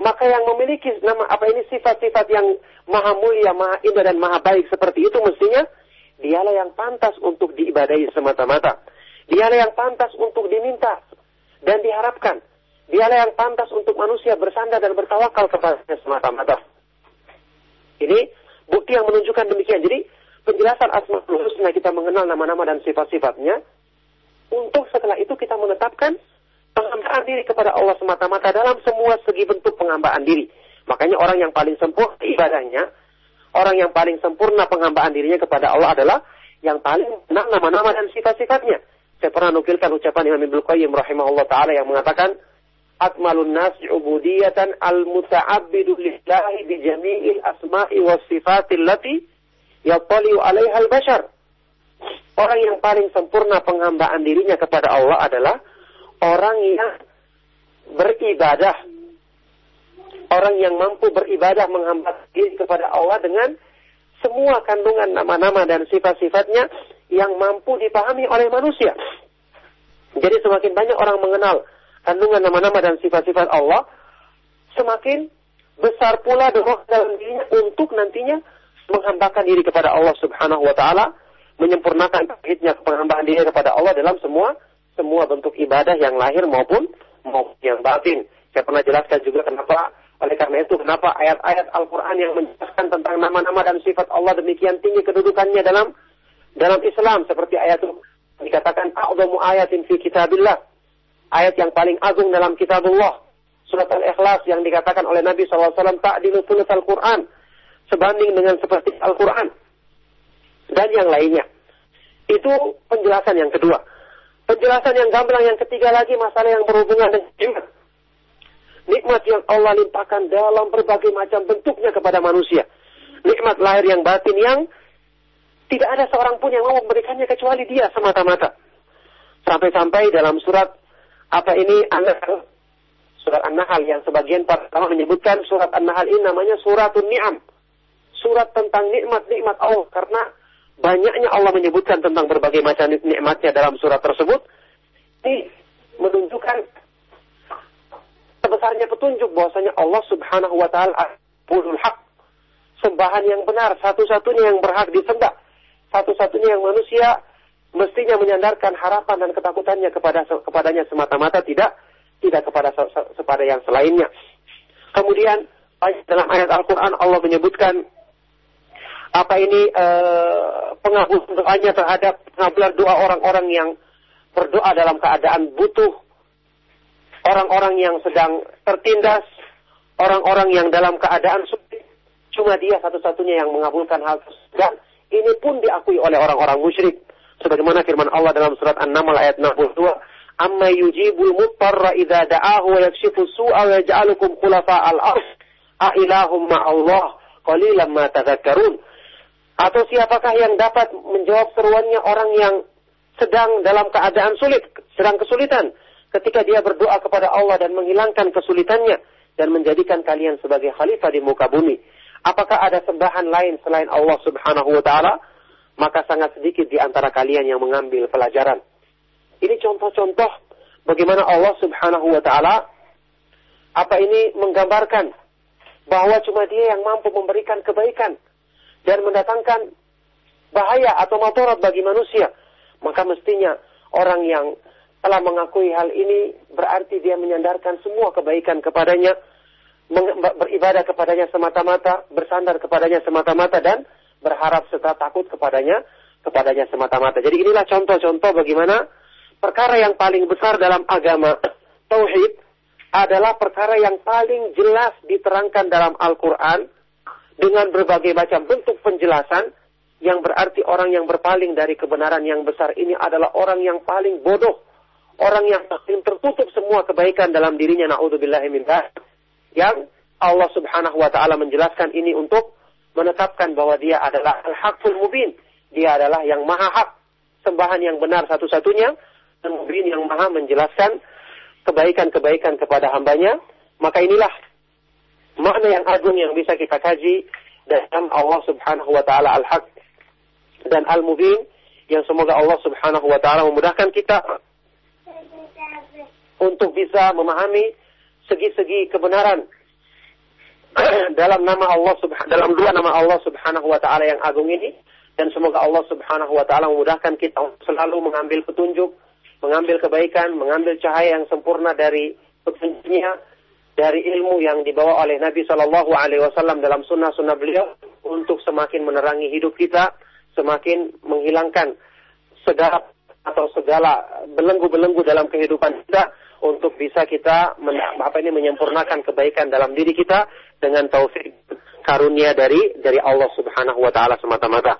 Maka yang memiliki nama apa ini sifat-sifat yang maha mulia, maha indah, dan maha baik seperti itu mestinya, dialah yang pantas untuk diibadahi semata-mata. Dialah yang pantas untuk diminta dan diharapkan. Dialah yang pantas untuk manusia bersandar dan bertawakal kepadanya semata-mata. Ini bukti yang menunjukkan demikian. Jadi penjelasan Asmaul Husna kita mengenal nama-nama dan sifat-sifatnya. Untuk setelah itu kita menetapkan penghambaan diri kepada Allah semata-mata dalam semua segi bentuk penghambaan diri. Makanya orang yang paling sempurna ibadahnya, orang yang paling sempurna penghambaan dirinya kepada Allah adalah yang paling mengenal nama-nama dan sifat-sifatnya. Saya pernah nukilkan ucapan Imam Ibnu Qayyim rahimahullah taala yang mengatakan akmalun nasi ubudiyatan al-muta'abbidu lillahi bi jami'il asma'i was sifatil lati yattali'u 'alaiha al-bashar. Orang yang paling sempurna penghambaan dirinya kepada Allah adalah orang yang beribadah. Orang yang mampu beribadah menghamba diri kepada Allah dengan semua kandungan nama-nama dan sifat-sifatnya yang mampu dipahami oleh manusia. Jadi semakin banyak orang mengenal kandungan nama-nama dan sifat-sifat Allah, semakin besar pula doa dalam dirinya untuk nantinya menghambakan diri kepada Allah Subhanahu wa taala, menyempurnakan tauhidnya penghambaan diri kepada Allah dalam semua semua bentuk ibadah yang lahir maupun maupun yang batin. Saya pernah jelaskan juga kenapa oleh karena itu kenapa ayat-ayat Al-Qur'an yang menjelaskan tentang nama-nama dan sifat Allah demikian tinggi kedudukannya dalam dalam Islam seperti ayat itu dikatakan a'dhamu ayatin fi kitabillah ayat yang paling agung dalam kitabullah. Surat Al-Ikhlas yang dikatakan oleh Nabi SAW ta'dilu tulis Al-Quran. Sebanding dengan seperti Al-Quran. Dan yang lainnya. Itu penjelasan yang kedua. Penjelasan yang gamblang yang ketiga lagi masalah yang berhubungan dengan nikmat. Nikmat yang Allah limpahkan dalam berbagai macam bentuknya kepada manusia. Nikmat lahir yang batin yang tidak ada seorang pun yang mau memberikannya kecuali dia semata-mata. Sampai-sampai dalam surat apa ini An-Nahl? Surat An-Nahl yang sebagian pertama menyebutkan surat An-Nahl ini namanya suratun ni'am. Surat tentang nikmat-nikmat Allah karena banyaknya Allah menyebutkan tentang berbagai macam nikmatnya dalam surat tersebut. Ini menunjukkan sebesarnya petunjuk bahwasanya Allah Subhanahu wa taala pulul hak sembahan yang benar, satu-satunya yang berhak disembah, satu-satunya yang manusia mestinya menyandarkan harapan dan ketakutannya kepada kepadanya semata-mata tidak tidak kepada kepada yang selainnya. Kemudian dalam ayat Al-Quran Allah menyebutkan apa ini uh, pengabulan doanya terhadap pengabulan doa orang-orang yang berdoa dalam keadaan butuh, orang-orang yang sedang tertindas, orang-orang yang dalam keadaan sulit. Cuma dia satu-satunya yang mengabulkan hal tersebut. Dan ini pun diakui oleh orang-orang musyrik. Sebagaimana firman Allah dalam surat An-Naml ayat 62. Amma yujibul muttarra idza da'ahu wa yakshifu su'a wa yaj'alukum khulafa al-ard. A ilahum ma'allah qalilan ma tadhakkarun. Atau siapakah yang dapat menjawab seruannya orang yang sedang dalam keadaan sulit, sedang kesulitan. Ketika dia berdoa kepada Allah dan menghilangkan kesulitannya dan menjadikan kalian sebagai khalifah di muka bumi. Apakah ada sembahan lain selain Allah Subhanahu wa taala? Maka sangat sedikit di antara kalian yang mengambil pelajaran. Ini contoh-contoh bagaimana Allah Subhanahu wa taala apa ini menggambarkan bahwa cuma Dia yang mampu memberikan kebaikan dan mendatangkan bahaya atau motorot bagi manusia maka mestinya orang yang telah mengakui hal ini berarti dia menyandarkan semua kebaikan kepadanya, beribadah kepadanya semata-mata, bersandar kepadanya semata-mata dan berharap serta takut kepadanya kepadanya semata-mata. Jadi inilah contoh-contoh bagaimana perkara yang paling besar dalam agama tauhid adalah perkara yang paling jelas diterangkan dalam Al-Qur'an dengan berbagai macam bentuk penjelasan yang berarti orang yang berpaling dari kebenaran yang besar ini adalah orang yang paling bodoh, orang yang paling tertutup semua kebaikan dalam dirinya naudzubillahi Yang Allah Subhanahu wa taala menjelaskan ini untuk menetapkan bahwa dia adalah al-haqqul mubin. Dia adalah yang maha hak, sembahan yang benar satu-satunya dan mubin yang maha menjelaskan kebaikan-kebaikan kepada hambanya. Maka inilah makna yang agung yang bisa kita kaji dalam Allah Subhanahu wa taala al-haq dan Al-Mubin yang semoga Allah Subhanahu wa taala memudahkan kita untuk bisa memahami segi-segi kebenaran [CLEARS THROAT] dalam nama Allah dalam dua nama Allah Subhanahu wa taala yang agung ini. Dan semoga Allah Subhanahu wa taala memudahkan kita selalu mengambil petunjuk, mengambil kebaikan, mengambil cahaya yang sempurna dari petunjuknya dari ilmu yang dibawa oleh Nabi Shallallahu Alaihi Wasallam dalam sunnah-sunnah beliau untuk semakin menerangi hidup kita semakin menghilangkan segala atau segala belenggu-belenggu dalam kehidupan kita untuk bisa kita men, apa ini menyempurnakan kebaikan dalam diri kita dengan taufik karunia dari dari Allah Subhanahu wa taala semata-mata.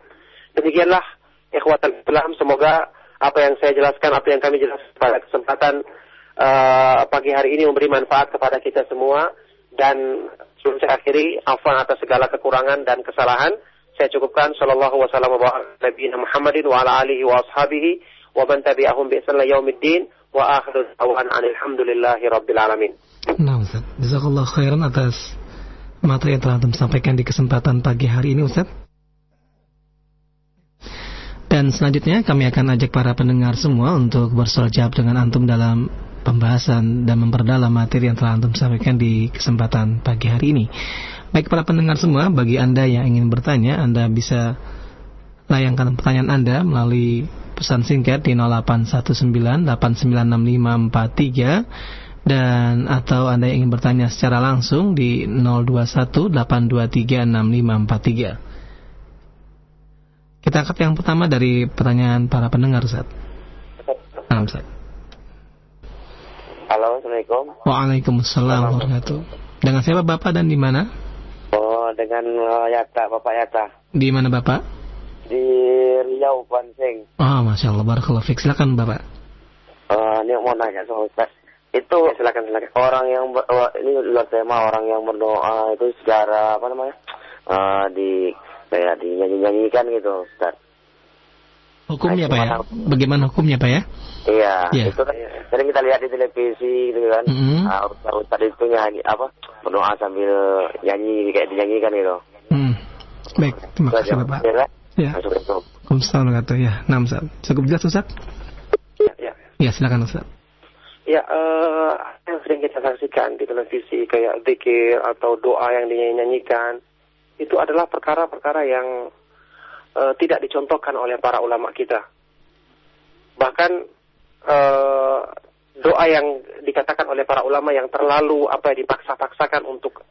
Demikianlah ikhwatal Islam semoga apa yang saya jelaskan apa yang kami jelaskan pada kesempatan uh, pagi hari ini memberi manfaat kepada kita semua dan sebelum saya akhiri afwan atas segala kekurangan dan kesalahan saya cukupkan sallallahu wasallam wa nabi Muhammadin wa ala alihi wa ashabihi wa man tabi'ahum bi ihsan yaumiddin wa akhiru da'wan alhamdulillahi rabbil alamin. Nah, Ustaz. Jazakallah khairan atas materi yang telah Antum sampaikan di kesempatan pagi hari ini, Ustaz. Dan selanjutnya kami akan ajak para pendengar semua untuk bersoal jawab dengan Antum dalam pembahasan dan memperdalam materi yang telah Antum sampaikan di kesempatan pagi hari ini. Baik para pendengar semua, bagi Anda yang ingin bertanya, Anda bisa layangkan pertanyaan Anda melalui pesan singkat di 0819896543 dan atau Anda yang ingin bertanya secara langsung di 0218236543. Kita angkat yang pertama dari pertanyaan para pendengar Ustaz. Nah, Ustaz. Assalamualaikum. Waalaikumsalam warahmatullahi Dengan siapa Bapak dan di mana? dengan uh, Yata, Bapak Yata. Di mana Bapak? Di Riau, Pansing. Oh, Masya Allah, Barakallah Fik. Silakan Bapak. Uh, ini mau nanya sama Ustaz. Itu ya, silakan, silakan. orang yang ber, uh, ini luar tema orang yang berdoa itu secara apa namanya? Uh, di kayak dinyanyi-nyanyikan gitu, Ustaz. Hukumnya Pak ya? Bagaimana hukumnya Pak ya? Iya, yeah. itu kan sering kita lihat di televisi gitu kan. Mm -hmm. uh, tadi itu nyanyi apa berdoa sambil nyanyi kayak dinyanyikan gitu. Hmm. Baik, terima kasih Bapak. Ya. Assalamualaikum kata ya. Nah, Ustaz. Cukup jelas Ustaz? Ya, ya. Ya, silakan Ustaz. Ya, uh, yang sering kita saksikan di televisi kayak zikir atau doa yang dinyanyikan itu adalah perkara-perkara yang uh, tidak dicontohkan oleh para ulama kita. Bahkan uh, doa yang dikatakan oleh para ulama yang terlalu apa dipaksa-paksakan untuk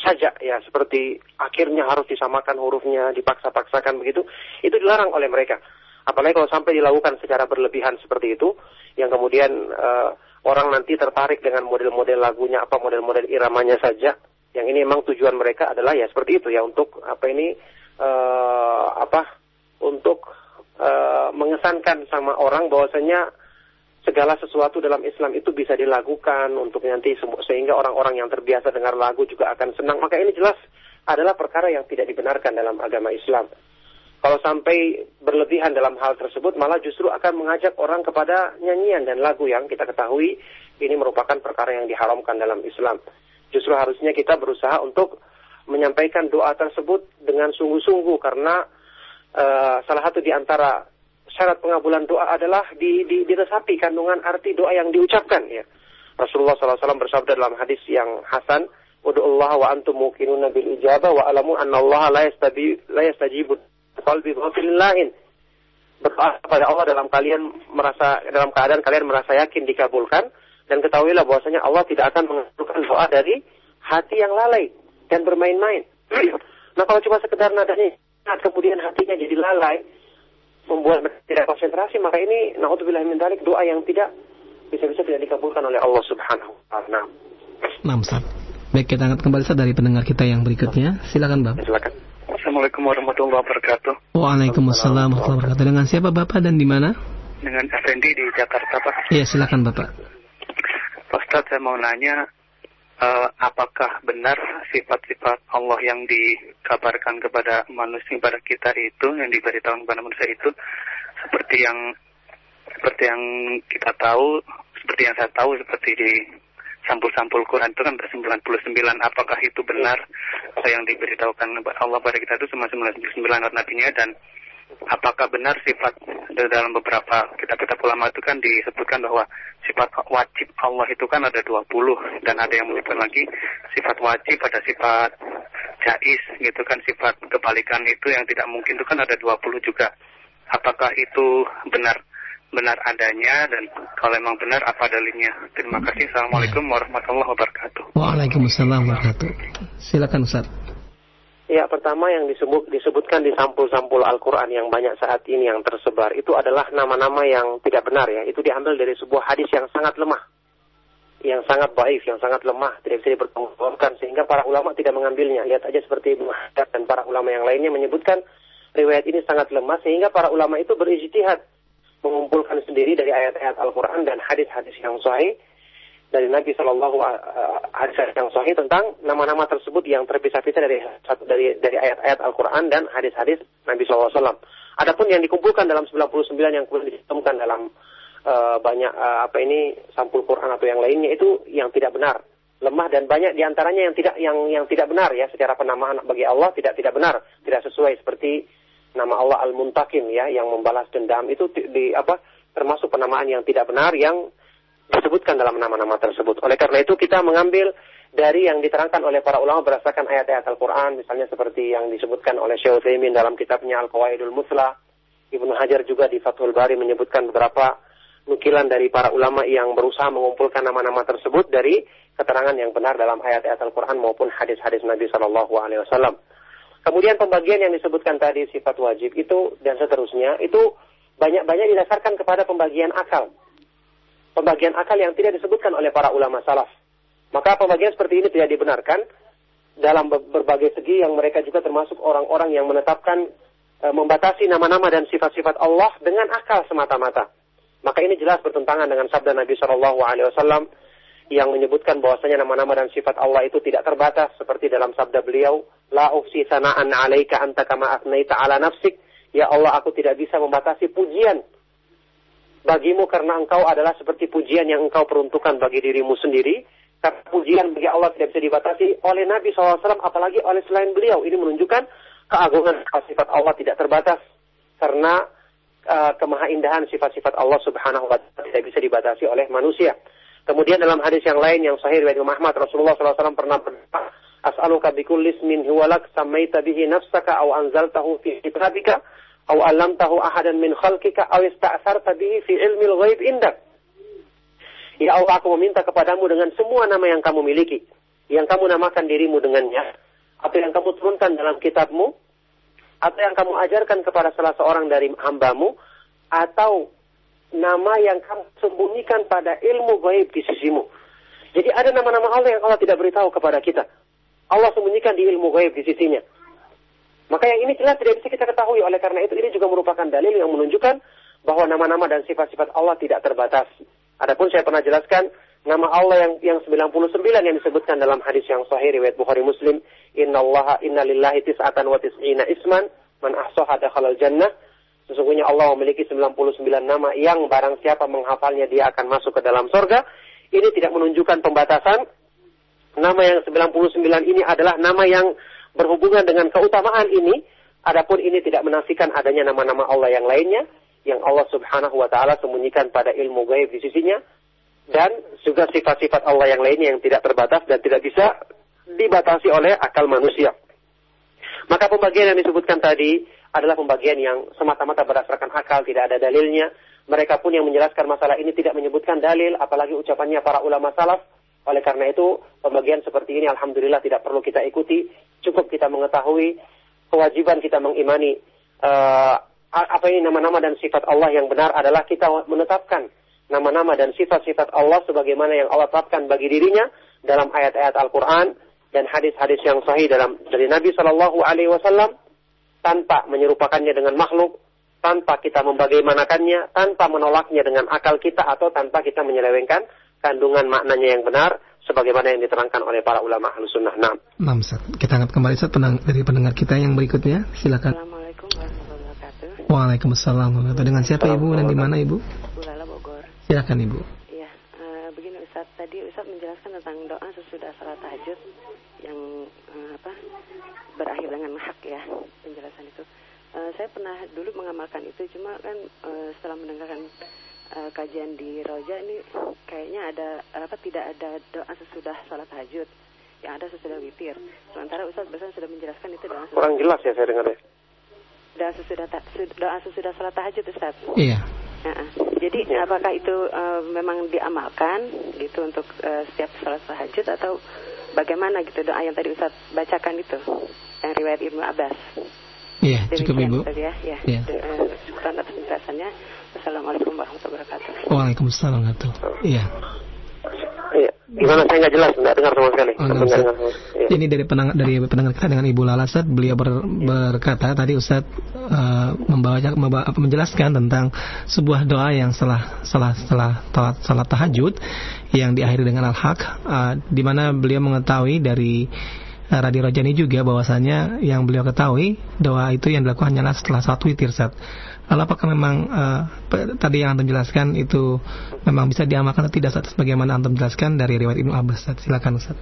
saja ya seperti akhirnya harus disamakan hurufnya dipaksa-paksakan begitu itu dilarang oleh mereka apalagi kalau sampai dilakukan secara berlebihan seperti itu yang kemudian uh, orang nanti tertarik dengan model-model lagunya apa model-model iramanya saja yang ini memang tujuan mereka adalah ya seperti itu ya untuk apa ini uh, apa untuk uh, mengesankan sama orang bahwasanya segala sesuatu dalam Islam itu bisa dilakukan untuk nanti sehingga orang-orang yang terbiasa dengar lagu juga akan senang. Maka ini jelas adalah perkara yang tidak dibenarkan dalam agama Islam. Kalau sampai berlebihan dalam hal tersebut, malah justru akan mengajak orang kepada nyanyian dan lagu yang kita ketahui ini merupakan perkara yang diharamkan dalam Islam. Justru harusnya kita berusaha untuk menyampaikan doa tersebut dengan sungguh-sungguh karena uh, salah satu di antara syarat pengabulan doa adalah di, di, diresapi kandungan arti doa yang diucapkan ya. Rasulullah SAW bersabda dalam hadis yang hasan, Allah wa antum muqinuna bil ijabah wa alamu anna Allah la yastabi la yastajibu qalbi lain. Berdoa kepada Allah dalam kalian merasa dalam keadaan kalian merasa yakin dikabulkan dan ketahuilah bahwasanya Allah tidak akan mengabulkan doa dari hati yang lalai dan bermain-main. [CLEARS THROAT] nah kalau cuma sekedar nadanya kemudian hatinya jadi lalai, membuat tidak konsentrasi, maka ini naudzubillah min dalik doa yang tidak bisa-bisa tidak dikabulkan oleh Allah Subhanahu wa taala. Nah, Ustaz. Baik, kita angkat kembali Ustaz dari pendengar kita yang berikutnya. Silakan, Bapak. Silakan. Assalamualaikum warahmatullahi wabarakatuh. Waalaikumsalam warahmatullahi wabarakatuh. Dengan siapa Bapak dan di mana? Dengan Effendi di Jakarta, Pak. Iya, silakan Bapak. Pak Ustaz, saya mau nanya uh, apakah benar sifat-sifat Allah yang dikabarkan kepada manusia kepada kita itu yang diberitakan kepada manusia itu seperti yang seperti yang kita tahu seperti yang saya tahu seperti di sampul-sampul Quran itu kan 99 apakah itu benar? Yang diberitahukan Allah pada kita itu cuma 99 nabinya dan apakah benar sifat dalam beberapa kitab-kitab ulama itu kan disebutkan bahwa sifat wajib Allah itu kan ada 20 dan ada yang menyebutkan lagi sifat wajib ada sifat jais gitu kan sifat kebalikan itu yang tidak mungkin itu kan ada 20 juga. Apakah itu benar benar adanya dan kalau memang benar apa dalilnya? Terima kasih. Assalamualaikum warahmatullahi wabarakatuh. Waalaikumsalam warahmatullahi wabarakatuh. Silakan Ustaz Ya, pertama yang disebut, disebutkan di sampul-sampul Al-Quran yang banyak saat ini yang tersebar, itu adalah nama-nama yang tidak benar ya. Itu diambil dari sebuah hadis yang sangat lemah. Yang sangat baik, yang sangat lemah, tidak bisa dipertanggungjawabkan. Sehingga para ulama tidak mengambilnya. Lihat aja seperti Ibnu Hajar dan para ulama yang lainnya menyebutkan riwayat ini sangat lemah. Sehingga para ulama itu berijtihad mengumpulkan sendiri dari ayat-ayat Al-Quran dan hadis-hadis yang sahih dari Nabi Shallallahu Alaihi Wasallam yang sahih tentang nama-nama tersebut yang terpisah-pisah dari dari dari ayat-ayat Al-Quran dan hadis-hadis Nabi Wasallam. Adapun yang dikumpulkan dalam 99 yang kemudian ditemukan dalam uh, banyak uh, apa ini sampul Quran atau yang lainnya itu yang tidak benar, lemah dan banyak di antaranya yang tidak yang yang tidak benar ya secara penamaan bagi Allah tidak tidak benar, tidak sesuai seperti nama Allah Al-Muntakim ya yang membalas dendam itu di, di apa termasuk penamaan yang tidak benar yang disebutkan dalam nama-nama tersebut. Oleh karena itu kita mengambil dari yang diterangkan oleh para ulama berdasarkan ayat-ayat Al-Quran, misalnya seperti yang disebutkan oleh Syekh Utsaimin dalam kitabnya Al-Qawaidul Muslah. Ibnu Hajar juga di Fathul Bari menyebutkan beberapa nukilan dari para ulama yang berusaha mengumpulkan nama-nama tersebut dari keterangan yang benar dalam ayat-ayat Al-Quran maupun hadis-hadis Nabi Shallallahu Alaihi Wasallam. Kemudian pembagian yang disebutkan tadi sifat wajib itu dan seterusnya itu banyak-banyak didasarkan kepada pembagian akal pembagian akal yang tidak disebutkan oleh para ulama salaf. Maka pembagian seperti ini tidak dibenarkan dalam berbagai segi yang mereka juga termasuk orang-orang yang menetapkan e, membatasi nama-nama dan sifat-sifat Allah dengan akal semata-mata. Maka ini jelas bertentangan dengan sabda Nabi Shallallahu Alaihi Wasallam yang menyebutkan bahwasanya nama-nama dan sifat Allah itu tidak terbatas seperti dalam sabda beliau, La ufsi sana'an 'alaika anta kama 'ala nafsik. Ya Allah, aku tidak bisa membatasi pujian bagimu karena engkau adalah seperti pujian yang engkau peruntukkan bagi dirimu sendiri. Karena pujian bagi Allah tidak bisa dibatasi oleh Nabi SAW, apalagi oleh selain beliau. Ini menunjukkan keagungan sifat Allah tidak terbatas. Karena uh, kemahaindahan sifat-sifat Allah subhanahu wa ta'ala tidak bisa dibatasi oleh manusia. Kemudian dalam hadis yang lain yang sahih riwayat Muhammad Rasulullah SAW pernah berkata, As'aluka bikullis min huwalak samaita bihi nafsaka au anzaltahu fi kitabika alam tahu ahadan min khalqika aw ista'sarta bihi fi ilmil ghaib indak. Ya Allah, aku meminta kepadamu dengan semua nama yang kamu miliki. yang kamu namakan dirimu dengannya, atau yang kamu turunkan dalam kitabmu, atau yang kamu ajarkan kepada salah seorang dari hambamu, atau nama yang kamu sembunyikan pada ilmu gaib di sisimu. Jadi ada nama-nama Allah yang Allah tidak beritahu kepada kita. Allah sembunyikan di ilmu gaib di sisinya. Maka yang ini jelas tidak bisa kita ketahui. Oleh karena itu ini juga merupakan dalil yang menunjukkan bahwa nama-nama dan sifat-sifat Allah tidak terbatas. Adapun saya pernah jelaskan nama Allah yang yang 99 yang disebutkan dalam hadis yang sahih riwayat Bukhari Muslim, Inna Allah inna lillahi tis'atan wa tis'ina isman man ahsaha dakhalal jannah. Sesungguhnya Allah memiliki 99 nama yang barang siapa menghafalnya dia akan masuk ke dalam sorga. Ini tidak menunjukkan pembatasan. Nama yang 99 ini adalah nama yang berhubungan dengan keutamaan ini. Adapun ini tidak menafikan adanya nama-nama Allah yang lainnya yang Allah Subhanahu wa taala sembunyikan pada ilmu gaib di sisinya dan juga sifat-sifat Allah yang lainnya yang tidak terbatas dan tidak bisa dibatasi oleh akal manusia. Maka pembagian yang disebutkan tadi adalah pembagian yang semata-mata berdasarkan akal, tidak ada dalilnya. Mereka pun yang menjelaskan masalah ini tidak menyebutkan dalil, apalagi ucapannya para ulama salaf. Oleh karena itu, pembagian seperti ini alhamdulillah tidak perlu kita ikuti. Cukup kita mengetahui kewajiban kita mengimani uh, apa ini nama-nama dan sifat Allah yang benar adalah kita menetapkan nama-nama dan sifat-sifat Allah sebagaimana yang Allah tetapkan bagi dirinya dalam ayat-ayat Al-Quran dan hadis-hadis yang sahih dalam dari Nabi Shallallahu Alaihi Wasallam tanpa menyerupakannya dengan makhluk, tanpa kita membagaimanakannya, tanpa menolaknya dengan akal kita atau tanpa kita menyelewengkan kandungan maknanya yang benar sebagaimana yang diterangkan oleh para ulama ahlu sunnah. Nah, nah kita angkat kembali Ustaz dari pendengar kita yang berikutnya. Silakan. Waalaikumsalam warahmatullahi Dengan siapa Ibu dan di mana Ibu? Bu Lala Bogor. Silakan Ibu. Iya, uh, begini Ustaz, tadi Ustaz menjelaskan tentang doa sesudah salat tahajud yang uh, apa? berakhir dengan hak ya, penjelasan itu. Uh, saya pernah dulu mengamalkan itu cuma kan uh, setelah mendengarkan uh, kajian di Roja ini kayaknya ada apa tidak ada doa sesudah salat tahajud yang ada sesudah witir. Sementara Ustaz biasanya sudah menjelaskan itu doa Kurang jelas ya saya dengar ya doa sesudah doa sesudah salat tahajud Ustaz. Iya. Uh, jadi ya. apakah itu uh, memang diamalkan gitu untuk uh, setiap salat tahajud atau bagaimana gitu doa yang tadi Ustaz bacakan itu yang riwayat Ibnu Abbas. Iya, cukup Ibu. Ya, ya. ya. Uh, atas penjelasannya. Assalamualaikum warahmatullahi wabarakatuh. Waalaikumsalam warahmatullahi wabarakatuh. Iya. Iya. Gimana saya nggak jelas, nggak dengar sama sekali. Oh, dengar, dengar. Ya. Ini dari pendengar dari pendengar kita dengan Ibu Lala Ustaz, beliau ber, berkata tadi Ustaz uh, membawa, membawa menjelaskan tentang sebuah doa yang setelah setelah setelah salat, salat tahajud yang diakhiri dengan al-haq uh, di mana beliau mengetahui dari uh, Radio Rajani juga bahwasanya yang beliau ketahui doa itu yang dilakukan hanyalah setelah satu witir Ustaz. Lalu apakah memang uh, tadi yang Antum jelaskan itu memang bisa diamalkan atau tidak Ustaz? Bagaimana Antum jelaskan dari riwayat Ibnu Abbas Ustaz? Silakan Ustaz.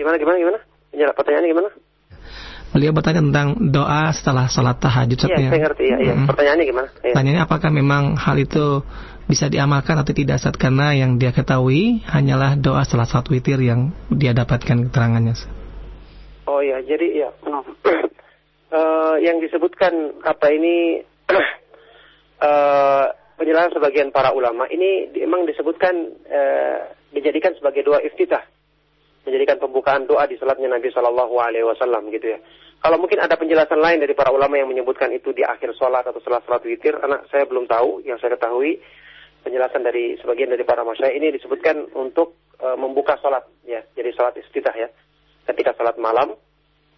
Gimana gimana gimana? Penjelasan pertanyaannya gimana? Beliau bertanya tentang doa setelah salat tahajud. Iya, ya. saya ngerti ya. iya. Hmm. Pertanyaannya gimana? Ya. Pertanyaannya apakah memang hal itu bisa diamalkan atau tidak Ustaz? Karena yang dia ketahui hanyalah doa setelah salat witir yang dia dapatkan keterangannya. Oh iya, jadi ya. uh, [CLEARS THROAT] yang disebutkan apa ini [CLEARS THROAT] uh, penjelasan sebagian para ulama ini memang disebutkan uh, dijadikan sebagai doa iftitah menjadikan pembukaan doa di salatnya Nabi Shallallahu Alaihi Wasallam gitu ya. Kalau mungkin ada penjelasan lain dari para ulama yang menyebutkan itu di akhir sholat atau setelah sholat witir, anak saya belum tahu. Yang saya ketahui penjelasan dari sebagian dari para masyarakat ini disebutkan untuk uh, membuka sholat ya, jadi sholat istitah ya, ketika sholat malam.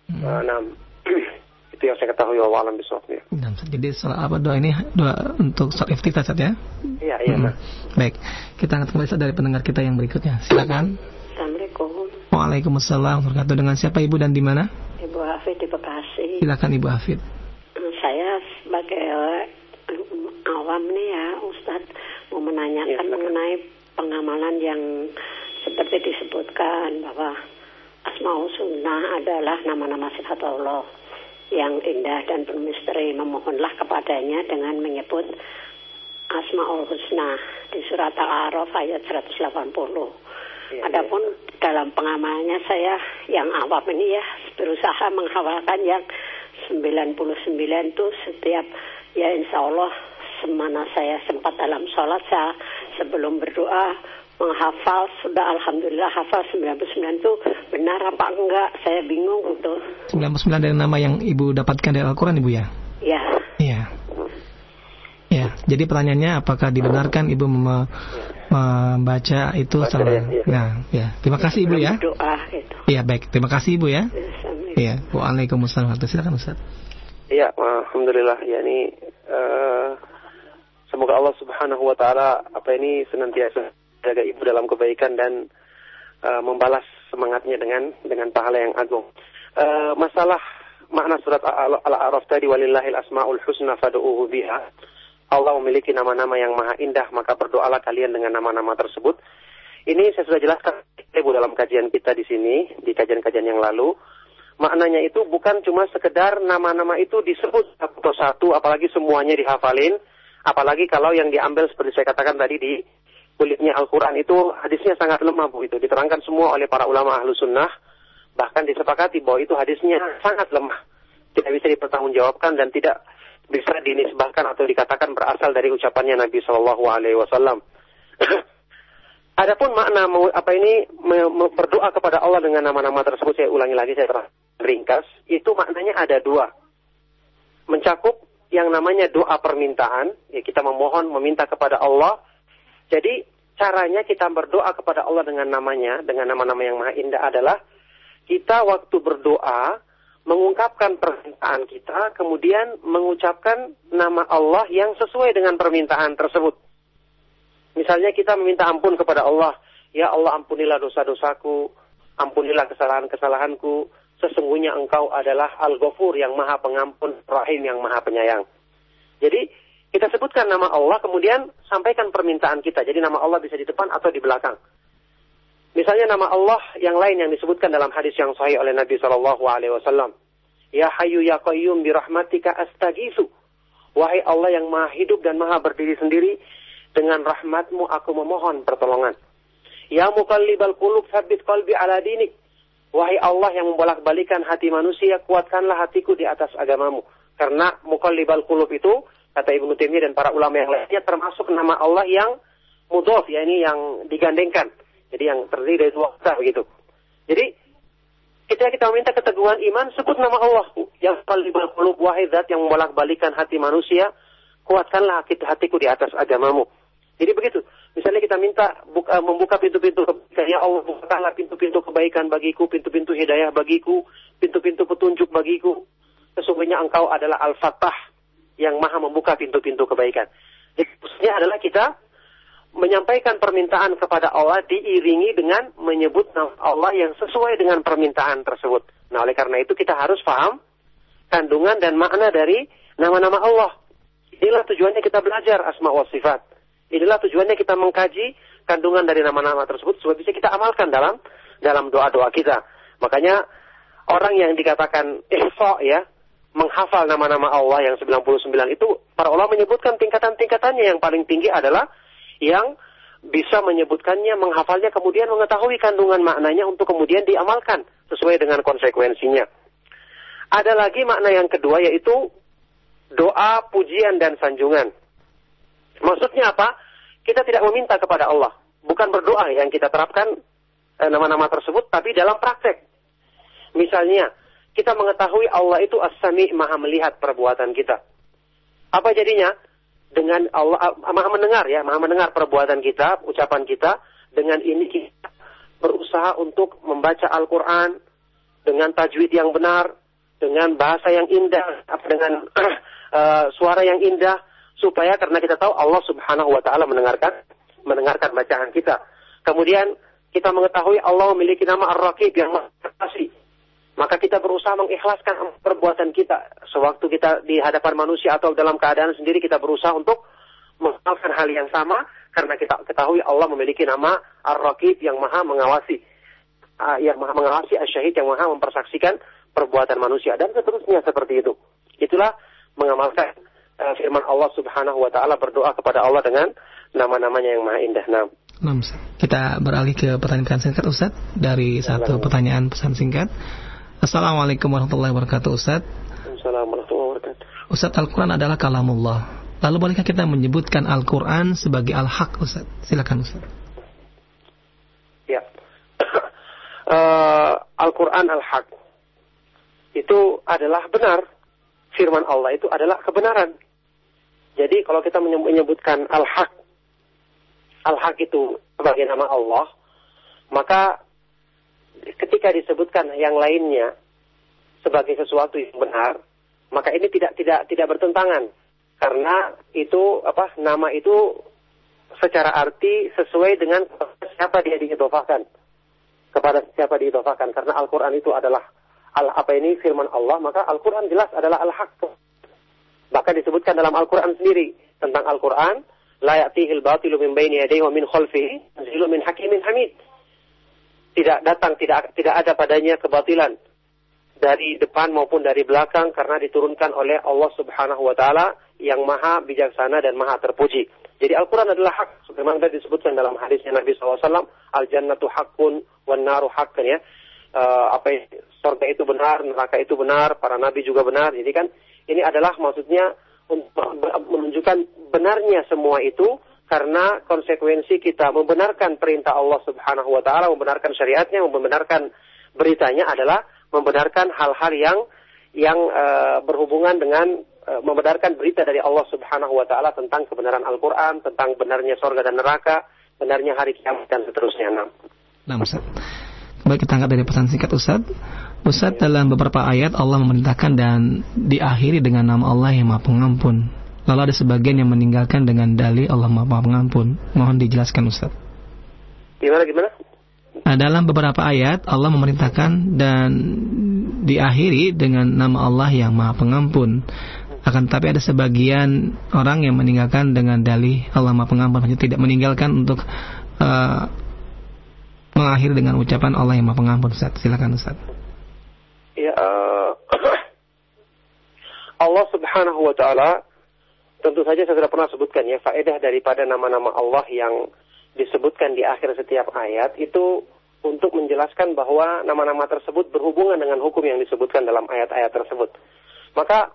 Hmm. Uh, nah, [CLEARS THROAT] Itu yang saya ketahui wa alam bisawab ya. Jadi salah apa doa ini doa untuk salat iftitah saat ya? Iya, iya. Hmm. Baik. Kita akan kembali dari pendengar kita yang berikutnya. Silakan. Assalamualaikum. Waalaikumsalam warahmatullahi Dengan siapa Ibu dan di mana? Ibu Hafid di Bekasi. Silakan Ibu Hafid. Saya sebagai awam nih ya, Ustadz mau menanyakan ya, mengenai pengamalan yang seperti disebutkan bahwa Asmaul Sunnah adalah nama-nama sifat Allah yang indah dan bermisteri memohonlah kepadanya dengan menyebut Asmaul Husna di surat Al-A'raf ayat 180. Ya, Adapun ya. dalam pengamalnya saya yang awam ini ya berusaha menghafalkan yang 99 itu setiap ya insya Allah semana saya sempat dalam sholat saya sebelum berdoa menghafal sudah alhamdulillah hafal 99 itu benar apa enggak? Saya bingung gitu. 99 dari nama yang ibu dapatkan dari Al-Quran ibu ya? Ya. Iya. Ya jadi pertanyaannya apakah dibenarkan ibu mem membaca itu Baca, salah ya, ya. nah ya terima kasih ibu ya. Doa gitu. Iya baik. Terima kasih ibu ya. Iya. Waalaikumsalam. Warahmatullahi silakan Ustaz. Iya, alhamdulillah. Ya ini eh, semoga Allah Subhanahu wa taala apa ini senantiasa jaga ibu dalam kebaikan dan eh, membalas semangatnya dengan dengan pahala yang agung. Eh, masalah makna surat Al- Al-A'raf tadi walillahil asmaul husna fad'uuhu biha. Allah memiliki nama-nama yang maha indah, maka berdoalah kalian dengan nama-nama tersebut. Ini saya sudah jelaskan Ibu dalam kajian kita di sini, di kajian-kajian yang lalu. Maknanya itu bukan cuma sekedar nama-nama itu disebut satu persatu, apalagi semuanya dihafalin. Apalagi kalau yang diambil seperti saya katakan tadi di kulitnya Al-Quran itu hadisnya sangat lemah Bu itu. Diterangkan semua oleh para ulama ahlu sunnah. Bahkan disepakati bahwa itu hadisnya sangat lemah. Tidak bisa dipertanggungjawabkan dan tidak bisa dinisbahkan atau dikatakan berasal dari ucapannya Nabi Shallallahu Alaihi Wasallam. [COUGHS] Adapun makna apa ini berdoa kepada Allah dengan nama-nama tersebut saya ulangi lagi saya ringkas itu maknanya ada dua mencakup yang namanya doa permintaan ya kita memohon meminta kepada Allah jadi caranya kita berdoa kepada Allah dengan namanya dengan nama-nama yang maha indah adalah kita waktu berdoa mengungkapkan permintaan kita kemudian mengucapkan nama Allah yang sesuai dengan permintaan tersebut Misalnya kita meminta ampun kepada Allah, ya Allah ampunilah dosa-dosaku, ampunilah kesalahan-kesalahanku, sesungguhnya engkau adalah Al-Ghafur yang maha pengampun, Rahim yang maha penyayang. Jadi kita sebutkan nama Allah, kemudian sampaikan permintaan kita. Jadi nama Allah bisa di depan atau di belakang. Misalnya nama Allah yang lain yang disebutkan dalam hadis yang sahih oleh Nabi Shallallahu Alaihi Wasallam. Ya Hayyu Ya Qayyum bi rahmatika astagisu. Wahai Allah yang maha hidup dan maha berdiri sendiri, dengan rahmatmu aku memohon pertolongan. Ya muqallibal qulub sabit qalbi ala dinik. Wahai Allah yang membolak-balikan hati manusia, kuatkanlah hatiku di atas agamamu. Karena muqallibal qulub itu, kata Ibnu Taimiyah dan para ulama yang lainnya, termasuk nama Allah yang mudhof, ya ini yang digandengkan. Jadi yang terdiri dari dua kata begitu. Jadi ketika kita meminta keteguhan iman, sebut nama Allah. Yang qalibal qulub wahai zat yang membolak-balikan hati manusia, kuatkanlah hati- hatiku di atas agamamu. Jadi begitu. Misalnya kita minta buka, membuka pintu-pintu kebaikan. Ya Allah, bukakanlah pintu-pintu kebaikan bagiku, pintu-pintu hidayah bagiku, pintu-pintu petunjuk bagiku. Sesungguhnya engkau adalah Al-Fatah yang maha membuka pintu-pintu kebaikan. Jadi maksudnya adalah kita menyampaikan permintaan kepada Allah diiringi dengan menyebut nama Allah yang sesuai dengan permintaan tersebut. Nah, oleh karena itu kita harus paham kandungan dan makna dari nama-nama Allah. Inilah tujuannya kita belajar asma wa sifat. Inilah tujuannya kita mengkaji kandungan dari nama-nama tersebut supaya bisa kita amalkan dalam dalam doa-doa kita. Makanya orang yang dikatakan ihsa ya, menghafal nama-nama Allah yang 99 itu para ulama menyebutkan tingkatan-tingkatannya yang paling tinggi adalah yang bisa menyebutkannya, menghafalnya, kemudian mengetahui kandungan maknanya untuk kemudian diamalkan sesuai dengan konsekuensinya. Ada lagi makna yang kedua yaitu doa, pujian, dan sanjungan. Maksudnya apa? Kita tidak meminta kepada Allah. Bukan berdoa yang kita terapkan eh, nama-nama tersebut, tapi dalam praktek. Misalnya, kita mengetahui Allah itu as-sami, maha melihat perbuatan kita. Apa jadinya? Dengan Allah, ah, maha mendengar ya, maha mendengar perbuatan kita, ucapan kita. Dengan ini kita berusaha untuk membaca Al-Quran dengan tajwid yang benar, dengan bahasa yang indah, dengan [CLEARS THROAT] eh, suara yang indah, supaya karena kita tahu Allah Subhanahu wa taala mendengarkan mendengarkan bacaan kita. Kemudian kita mengetahui Allah memiliki nama Ar-Raqib yang Maha Mengawasi. Maka kita berusaha mengikhlaskan perbuatan kita sewaktu kita di hadapan manusia atau dalam keadaan sendiri kita berusaha untuk melakukan hal yang sama karena kita ketahui Allah memiliki nama Ar-Raqib yang Maha Mengawasi. Ah, yang Maha Mengawasi Asyahid yang Maha mempersaksikan perbuatan manusia dan seterusnya seperti itu. Itulah mengamalkan uh, firman Allah Subhanahu wa taala berdoa kepada Allah dengan nama-namanya yang maha indah. Nah, Nah. Kita beralih ke pertanyaan singkat Ustaz dari satu pertanyaan pesan singkat. Assalamualaikum warahmatullahi wabarakatuh Ustaz. Assalamualaikum warahmatullahi wabarakatuh. Ustaz Al-Quran adalah kalamullah. Lalu bolehkah kita menyebutkan Al-Quran sebagai Al-Haq Ustaz? Silakan Ustaz. uh, [COUGHS] Al-Quran Al-Haq itu adalah benar. Firman Allah itu adalah kebenaran. Jadi kalau kita menyebutkan Al-Haq, Al-Haq itu sebagai nama Allah, maka ketika disebutkan yang lainnya sebagai sesuatu yang benar, maka ini tidak tidak tidak bertentangan. Karena itu apa nama itu secara arti sesuai dengan siapa dia diidofahkan kepada siapa diidofahkan karena Al-Qur'an itu adalah al apa ini firman Allah maka Al-Qur'an jelas adalah al-haq. Bahkan disebutkan dalam Al-Qur'an sendiri tentang Al-Qur'an la ya'tihil batilu min baini yadayhi wa min khalfihi min hakimin hamid tidak datang tidak tidak ada padanya kebatilan dari depan maupun dari belakang karena diturunkan oleh Allah Subhanahu wa taala yang maha bijaksana dan maha terpuji. Jadi Al-Quran adalah hak. Sebagaimana disebutkan dalam hadisnya Nabi SAW, Al-Jannatu hakun, wan naru hakun ya. Uh, apa ya, surga itu benar, neraka itu benar, para nabi juga benar. Jadi kan ini adalah maksudnya menunjukkan benarnya semua itu karena konsekuensi kita membenarkan perintah Allah Subhanahu wa taala, membenarkan syariatnya, membenarkan beritanya adalah membenarkan hal-hal yang yang uh, berhubungan dengan uh, membenarkan berita dari Allah Subhanahu wa taala tentang kebenaran Al-Qur'an, tentang benarnya sorga dan neraka, benarnya hari kiamat dan seterusnya. Nah, nah Ustaz. Baik kita angkat dari pesan singkat Ustaz. Ustaz dalam beberapa ayat Allah memerintahkan dan diakhiri dengan nama Allah yang Maha Pengampun. Lalu ada sebagian yang meninggalkan dengan dalih Allah Maha Pengampun. Mohon dijelaskan Ustaz. Gimana gimana? Nah, dalam beberapa ayat Allah memerintahkan dan diakhiri dengan nama Allah yang Maha Pengampun. Akan tetapi ada sebagian orang yang meninggalkan dengan dalih Allah Maha Pengampun, hanya tidak meninggalkan untuk uh, mengakhiri dengan ucapan Allah yang Maha Pengampun. Ustaz, silakan Ustaz. Ya, uh, [COUGHS] Allah Subhanahu wa taala tentu saja saya sudah pernah sebutkan ya faedah daripada nama-nama Allah yang disebutkan di akhir setiap ayat itu untuk menjelaskan bahwa nama-nama tersebut berhubungan dengan hukum yang disebutkan dalam ayat-ayat tersebut. Maka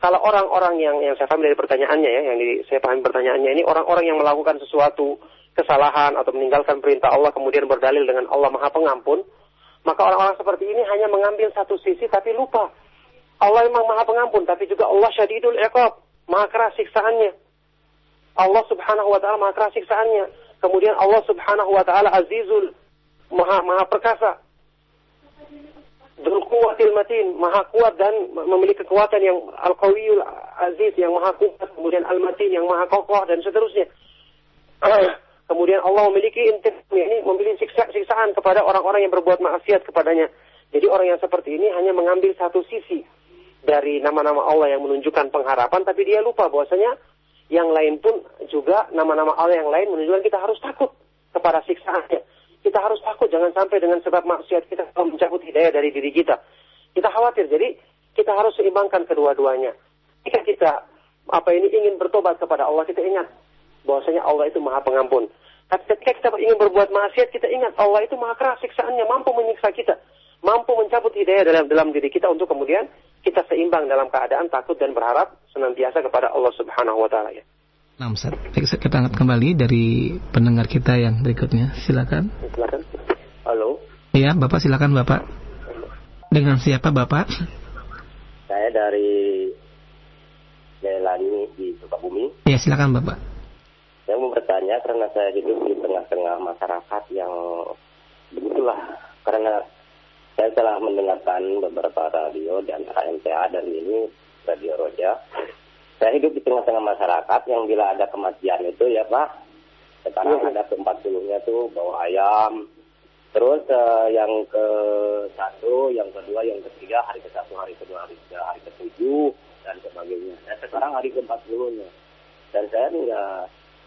kalau orang-orang yang yang saya paham dari pertanyaannya ya, yang di, saya paham pertanyaannya ini orang-orang yang melakukan sesuatu kesalahan atau meninggalkan perintah Allah kemudian berdalil dengan Allah Maha Pengampun, maka orang-orang seperti ini hanya mengambil satu sisi tapi lupa. Allah memang Maha Pengampun tapi juga Allah Syadidul Iqab, Maha keras siksaannya. Allah Subhanahu wa taala Maha keras siksaannya. Kemudian Allah Subhanahu wa taala Azizul maha maha perkasa. Dzul kuwatil matin, maha kuat dan memiliki kekuatan yang al-qawiyul aziz yang maha kuat, kemudian al-matin yang maha kokoh dan seterusnya. [CLEARS THROAT] kemudian Allah memiliki ini memiliki siksa, siksaan kepada orang-orang yang berbuat maksiat kepadanya. Jadi orang yang seperti ini hanya mengambil satu sisi dari nama-nama Allah yang menunjukkan pengharapan, tapi dia lupa bahwasanya yang lain pun juga nama-nama Allah yang lain menunjukkan kita harus takut kepada siksaannya kita harus takut jangan sampai dengan sebab maksiat kita mencabut hidayah dari diri kita. Kita khawatir, jadi kita harus seimbangkan kedua-duanya. Jika kita apa ini ingin bertobat kepada Allah, kita ingat bahwasanya Allah itu maha pengampun. Tapi ketika kita ingin berbuat maksiat, kita ingat Allah itu maha keras siksaannya, mampu menyiksa kita, mampu mencabut hidayah dalam dalam diri kita untuk kemudian kita seimbang dalam keadaan takut dan berharap senantiasa kepada Allah Subhanahu wa taala ya. Nah, Ustaz, kita angkat kembali dari pendengar kita yang berikutnya. Silakan. Silakan. Halo. Iya, Bapak silakan Bapak. Dengan siapa Bapak? Saya dari Jailani di Sukabumi. Iya, silakan Bapak. Saya mau bertanya karena saya hidup di tengah-tengah masyarakat yang begitulah. Karena saya telah mendengarkan beberapa radio dan HMTA dan ini Radio Roja saya hidup di tengah-tengah masyarakat yang bila ada kematian itu ya Pak, sekarang ya. ada ke 40-nya tuh bawa ayam. Terus uh, yang ke satu, yang kedua, yang ketiga, hari ke satu, hari kedua, hari ketiga, hari ketujuh, dan sebagainya. Nah, sekarang hari ke 40-nya. Dan saya nggak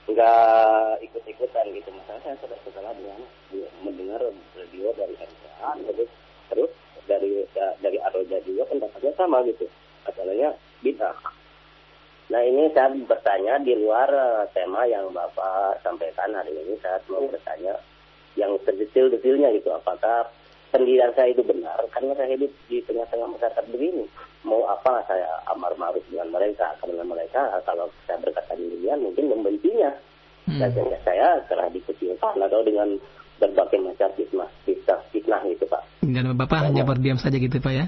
nggak ikut-ikutan gitu. Misalnya saya sudah setelah dengan mendengar radio dari RCA, terus terus dari dari Aroja juga pendapatnya sama gitu. Asalnya bid'ah. Nah ini saya bertanya di luar uh, tema yang Bapak sampaikan hari ini saya mau bertanya yang terdetil-detilnya itu apakah pendirian saya itu benar? Karena saya hidup di tengah-tengah masyarakat begini. Mau apa saya amar ma'ruf dengan mereka? Karena mereka kalau saya berkata demikian mungkin membencinya. Hmm. dan saya telah dikucilkan atau dengan berbagai macam fitnah, fitnah, fitnah gitu Pak. Dan Bapak hanya berdiam saja gitu Pak ya?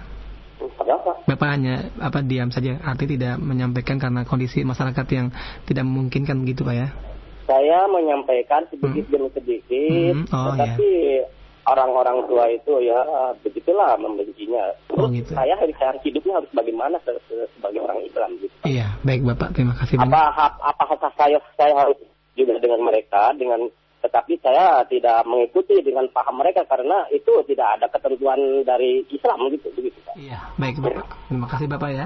Apa? Bapak hanya apa diam saja, arti tidak menyampaikan karena kondisi masyarakat yang tidak memungkinkan begitu Pak ya? Saya menyampaikan sedikit Hmm. demi sedikit, Hmm, oh, tetapi orang-orang tua itu ya begitulah membencinya. Terus Oh, gitu. saya harus saya hidupnya harus bagaimana se- se- sebagai orang Islam gitu. Pak. Iya, baik Bapak, terima kasih banyak. Apa hak apa hak saya saya harus juga dengan mereka dengan tetapi saya tidak mengikuti dengan paham mereka karena itu tidak ada ketentuan dari Islam gitu begitu Pak. Iya, baik Bapak. Terima kasih Bapak ya.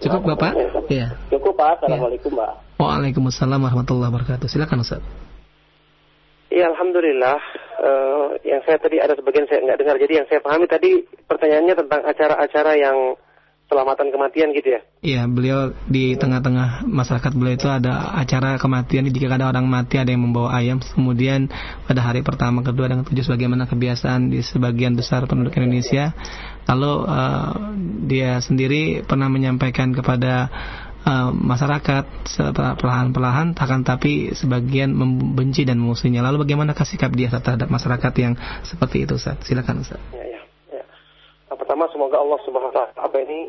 Cukup Bapak? Iya. Cukup Pak. Assalamualaikum Pak. Waalaikumsalam warahmatullahi wabarakatuh. Silakan Ustaz. Ya Alhamdulillah eh, yang saya tadi ada sebagian saya nggak dengar jadi yang saya pahami tadi pertanyaannya tentang acara-acara yang selamatan kematian gitu ya Iya, beliau di tengah-tengah masyarakat beliau itu ada acara kematian. Jika ada orang mati, ada yang membawa ayam. Kemudian pada hari pertama, kedua, dan ketujuh, sebagaimana kebiasaan di sebagian besar penduduk Indonesia. Lalu eh, dia sendiri pernah menyampaikan kepada eh, masyarakat perlahan-perlahan, akan tapi sebagian membenci dan memusuhinya. Lalu bagaimana sikap dia terhadap masyarakat yang seperti itu, Ustaz? Silakan, Ustaz. ya ya pertama semoga Allah subhanahu wa taala ini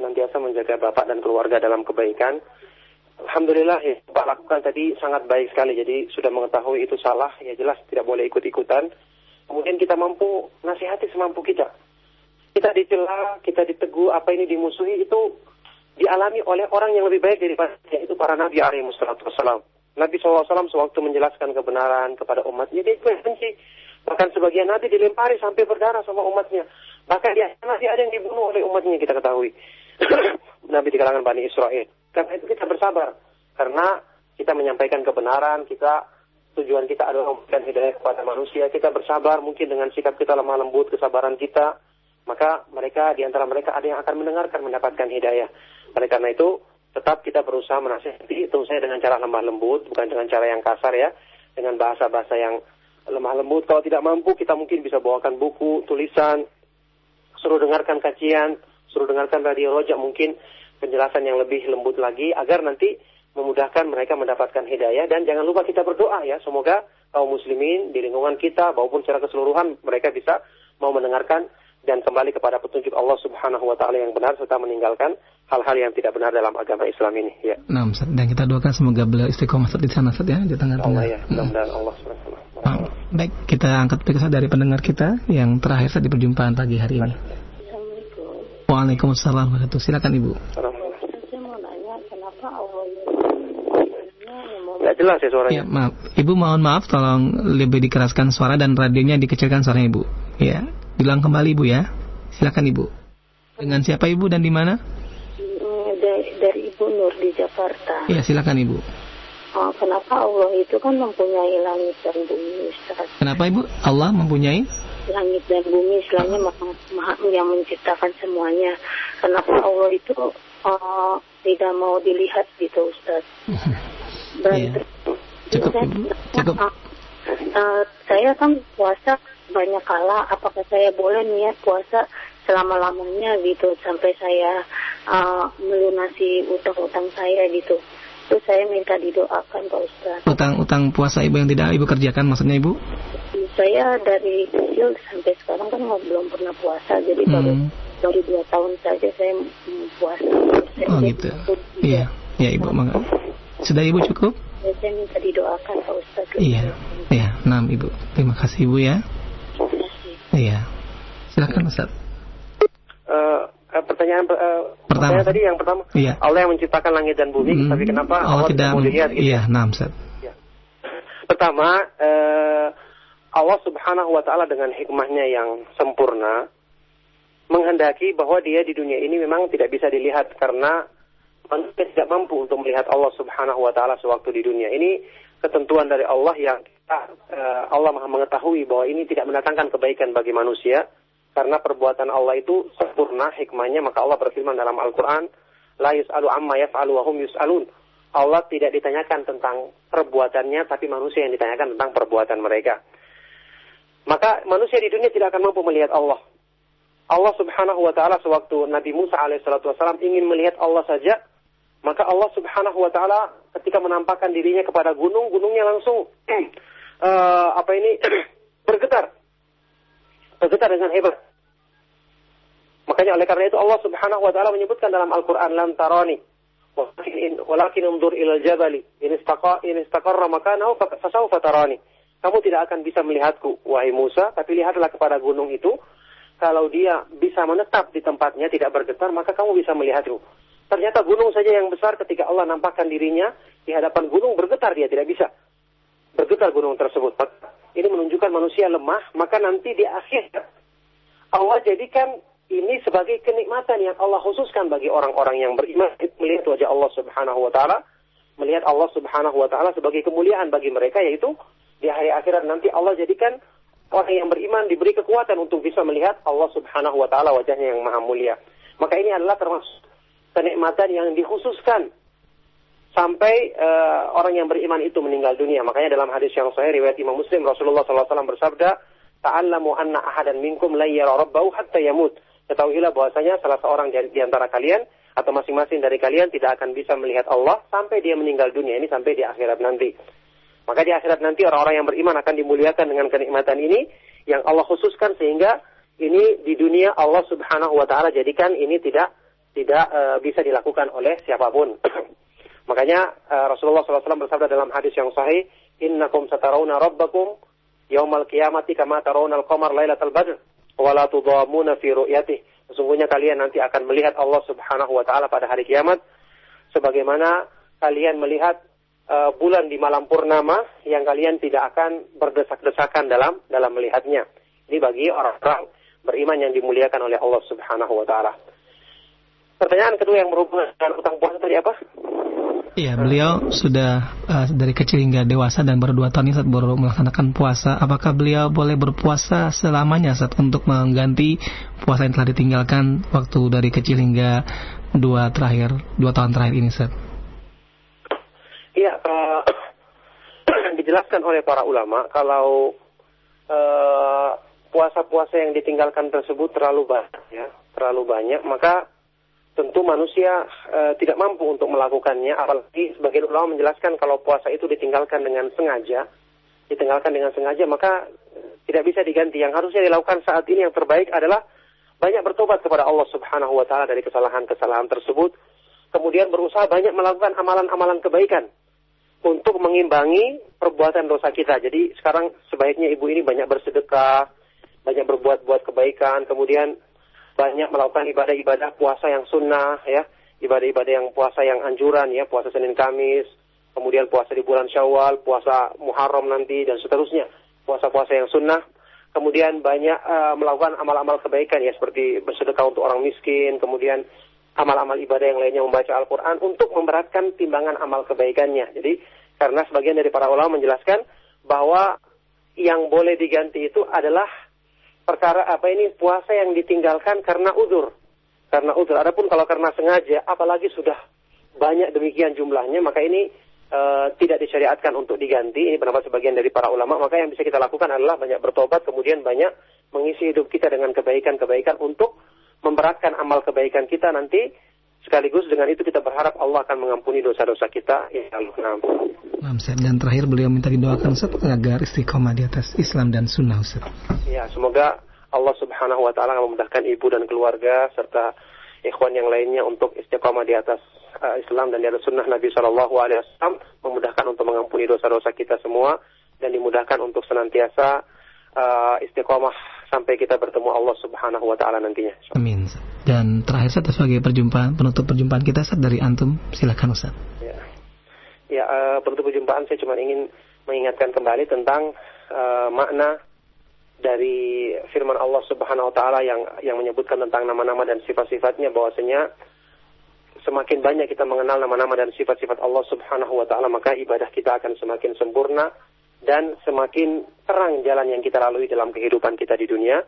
senantiasa menjaga bapak dan keluarga dalam kebaikan Alhamdulillah ya Bapak lakukan tadi sangat baik sekali jadi sudah mengetahui itu salah ya jelas tidak boleh ikut-ikutan kemudian kita mampu nasihati semampu kita kita dicela, kita ditegur, apa ini dimusuhi itu dialami oleh orang yang lebih baik daripada yaitu para nabi alaihi wassalam. Nabi SAW sewaktu menjelaskan kebenaran kepada umatnya dia benci. Bahkan sebagian nabi dilempari sampai berdarah sama umatnya. Bahkan dia nabi ada yang dibunuh oleh umatnya kita ketahui. [COUGHS] nabi di kalangan Bani Israel. Karena itu kita bersabar. Karena kita menyampaikan kebenaran, kita tujuan kita adalah memberikan hidayah kepada manusia. Kita bersabar mungkin dengan sikap kita lemah lembut, kesabaran kita maka mereka di antara mereka ada yang akan mendengarkan mendapatkan hidayah. Oleh karena itu, tetap kita berusaha menasihati itu saya dengan cara lemah lembut, bukan dengan cara yang kasar ya, dengan bahasa-bahasa yang lemah lembut. Kalau tidak mampu, kita mungkin bisa bawakan buku, tulisan, suruh dengarkan kajian, suruh dengarkan radio rojak mungkin penjelasan yang lebih lembut lagi agar nanti memudahkan mereka mendapatkan hidayah dan jangan lupa kita berdoa ya semoga kaum muslimin di lingkungan kita maupun secara keseluruhan mereka bisa mau mendengarkan dan kembali kepada petunjuk Allah Subhanahu wa taala yang benar serta meninggalkan hal-hal yang tidak benar dalam agama Islam ini ya. Nah, Ustaz, dan kita doakan semoga beliau istiqomah di sana Ustaz, ya di tengah-tengah. Allah ya, mudah-mudahan Allah Subhanahu wa taala. Baik, kita angkat periksa dari pendengar kita yang terakhir Ustaz, di perjumpaan pagi hari ini. Assalamualaikum. Waalaikumsalam warahmatullahi Silakan Ibu. Saya mau nanya kenapa Allah itu Nggak jelas ya suaranya. Ya, maaf. Ibu mohon maaf tolong lebih dikeraskan suara dan radionya dikecilkan suaranya Ibu. Ya, bilang kembali Ibu ya. Silakan Ibu. Dengan siapa Ibu dan di mana? Hmm, dari, dari Ibu Nur di Jakarta. Ya, silakan Ibu. Oh, kenapa Allah itu kan mempunyai langit dan bumi, Ustaz? Kenapa Ibu? Allah mempunyai Langit dan bumi istilahnya maha, maha yang menciptakan semuanya. Kenapa Allah itu uh, tidak mau dilihat gitu, Ustaz? [LAUGHS] Iya. Cukup, Saya- Ibu. Cukup. Uh, uh, saya kan puasa banyak kala. Apakah saya boleh niat puasa selama-lamanya gitu sampai saya uh, melunasi utang-utang saya gitu? Itu saya minta didoakan Pak Ustaz. utang-utang puasa Ibu yang tidak Ibu kerjakan maksudnya Ibu? Saya dari kecil sampai sekarang kan nggak- belum pernah puasa, jadi baru Hmm. baru dua tahun saja saya puasa. Saya, Oh gitu. Iya, ya Ibu. Maka- Sudah Ibu cukup? Ya, saya minta didoakan Pak Ustaz. Iya. Iya, enam Ibu. Terima kasih Ibu ya. Terima kasih. Iya. Silakan Ustaz. Eh, eh, pertanyaan eh, Pertama. pertanyaan tadi yang pertama Iya. Allah yang menciptakan langit dan bumi Hmm, tapi kenapa Allah tidak mau dilihat gitu? Iya, enam Ustaz. Pertama, eh, Allah Subhanahu wa taala dengan hikmahnya yang sempurna menghendaki bahwa dia di dunia ini memang tidak bisa dilihat karena manusia tidak mampu untuk melihat Allah Subhanahu wa taala sewaktu di dunia. Ini ketentuan dari Allah yang kita, eh, Allah Maha mengetahui bahwa ini tidak mendatangkan kebaikan bagi manusia karena perbuatan Allah itu sempurna hikmahnya maka Allah berfirman dalam Al-Qur'an la yus'alu amma yaf'alu wa hum yus'alun. Allah tidak ditanyakan tentang perbuatannya tapi manusia yang ditanyakan tentang perbuatan mereka. Maka manusia di dunia tidak akan mampu melihat Allah. Allah Subhanahu wa taala sewaktu Nabi Musa alaihissalatu ingin melihat Allah saja, maka Allah Subhanahu wa taala ketika menampakkan dirinya kepada gunung, gunungnya langsung [CLEARS THROAT] eh, apa ini [CLEARS THROAT] bergetar. Bergetar dengan hebat. Makanya oleh karena itu Allah Subhanahu wa taala menyebutkan dalam Al-Qur'an lam tarani walakin undur ilal jabali in istaqa in istaqarra makanahu fasawfa tarani. Kamu tidak akan bisa melihatku wahai Musa, tapi lihatlah kepada gunung itu. Kalau dia bisa menetap di tempatnya tidak bergetar, maka kamu bisa melihatku. Ternyata gunung saja yang besar ketika Allah nampakkan dirinya di hadapan gunung bergetar dia tidak bisa. Bergetar gunung tersebut. Ini menunjukkan manusia lemah, maka nanti di akhir Allah jadikan ini sebagai kenikmatan yang Allah khususkan bagi orang-orang yang beriman melihat wajah Allah Subhanahu wa taala, melihat Allah Subhanahu wa taala sebagai kemuliaan bagi mereka yaitu di hari akhirat nanti Allah jadikan orang yang beriman diberi kekuatan untuk bisa melihat Allah Subhanahu wa taala wajahnya yang maha mulia. Maka ini adalah termasuk kenikmatan yang dikhususkan sampai uh, orang yang beriman itu meninggal dunia. Makanya dalam hadis yang sahih riwayat Imam Muslim Rasulullah SAW bersabda, "Ta'allamu anna ahadan minkum la yara rabbahu hatta yamut." Ketahuilah bahwasanya salah seorang di antara kalian atau masing-masing dari kalian tidak akan bisa melihat Allah sampai dia meninggal dunia ini sampai di akhirat nanti. Maka di akhirat nanti orang-orang yang beriman akan dimuliakan dengan kenikmatan ini yang Allah khususkan sehingga ini di dunia Allah Subhanahu wa taala jadikan ini tidak tidak uh, bisa dilakukan oleh siapa pun. [CLEARS THROAT] Makanya uh, Rasulullah SAW bersabda dalam hadis yang sahih, "Innakum satarawna rabbakum yaumal qiyamati kama tarawna al-qamar lailatal badr." wala tudamuna fi ru'yatih. Sesungguhnya kalian nanti akan melihat Allah Subhanahu wa taala pada hari kiamat sebagaimana kalian melihat uh, bulan di malam purnama yang kalian tidak akan berdesak-desakan dalam dalam melihatnya. Ini bagi orang-orang beriman yang dimuliakan oleh Allah Subhanahu wa taala. Pertanyaan kedua yang berhubungan dengan utang puasa tadi apa? Iya, beliau sudah uh, dari kecil hingga dewasa dan baru dua tahun ini saat baru melaksanakan puasa. Apakah beliau boleh berpuasa selamanya saat untuk mengganti puasa yang telah ditinggalkan waktu dari kecil hingga dua terakhir dua tahun terakhir ini, Seth? Iya, uh, [CLEARS THROAT] dijelaskan oleh para ulama kalau puasa-puasa uh, yang ditinggalkan tersebut terlalu banyak, ya, terlalu banyak, maka tentu manusia e, tidak mampu untuk melakukannya apalagi sebagian ulama menjelaskan kalau puasa itu ditinggalkan dengan sengaja ditinggalkan dengan sengaja maka e, tidak bisa diganti. Yang harusnya dilakukan saat ini yang terbaik adalah banyak bertobat kepada Allah Subhanahu wa taala dari kesalahan-kesalahan tersebut. Kemudian berusaha banyak melakukan amalan-amalan kebaikan untuk mengimbangi perbuatan dosa kita. Jadi sekarang sebaiknya ibu ini banyak bersedekah banyak berbuat-buat kebaikan. Kemudian banyak melakukan ibadah-ibadah puasa yang sunnah ya. Ibadah-ibadah yang puasa yang anjuran ya. Puasa Senin Kamis kemudian puasa di bulan Syawal puasa Muharram nanti dan seterusnya. Puasa-puasa yang sunnah. Kemudian banyak uh, melakukan amal-amal kebaikan ya. Seperti bersedekah untuk orang miskin kemudian amal-amal ibadah yang lainnya membaca Al-Quran untuk memberatkan timbangan amal kebaikannya. Jadi karena sebagian dari para ulama menjelaskan bahwa yang boleh diganti itu adalah perkara apa ini puasa yang ditinggalkan karena udur. Karena udur. Adapun kalau karena sengaja, apalagi sudah banyak demikian jumlahnya, maka ini uh, tidak disyariatkan untuk diganti. Ini pendapat sebagian dari para ulama. Maka yang bisa kita lakukan adalah banyak bertobat, kemudian banyak mengisi hidup kita dengan kebaikan-kebaikan untuk memberatkan amal kebaikan kita nanti sekaligus dengan itu kita berharap Allah akan mengampuni dosa-dosa kita ya Allah. Nah, dan terakhir beliau minta didoakan Ustaz agar istiqomah di atas Islam dan sunnah Ustaz. Ya, semoga Allah Subhanahu wa taala memudahkan ibu dan keluarga serta ikhwan yang lainnya untuk istiqomah di atas uh, Islam dan di atas sunnah Nabi Shallallahu alaihi wasallam, memudahkan untuk mengampuni dosa-dosa kita semua dan dimudahkan untuk senantiasa uh, istiqomah sampai kita bertemu Allah Subhanahu wa taala nantinya. Amin. Dan terakhir Ustaz sebagai perjumpaan penutup perjumpaan kita Ustaz dari antum silakan Ustaz. Ya. Uh, penutup perjumpaan saya cuma ingin mengingatkan kembali tentang uh, makna dari firman Allah Subhanahu wa taala yang yang menyebutkan tentang nama-nama dan sifat-sifatnya bahwasanya semakin banyak kita mengenal nama-nama dan sifat-sifat Allah Subhanahu wa taala maka ibadah kita akan semakin sempurna dan semakin terang jalan yang kita lalui dalam kehidupan kita di dunia.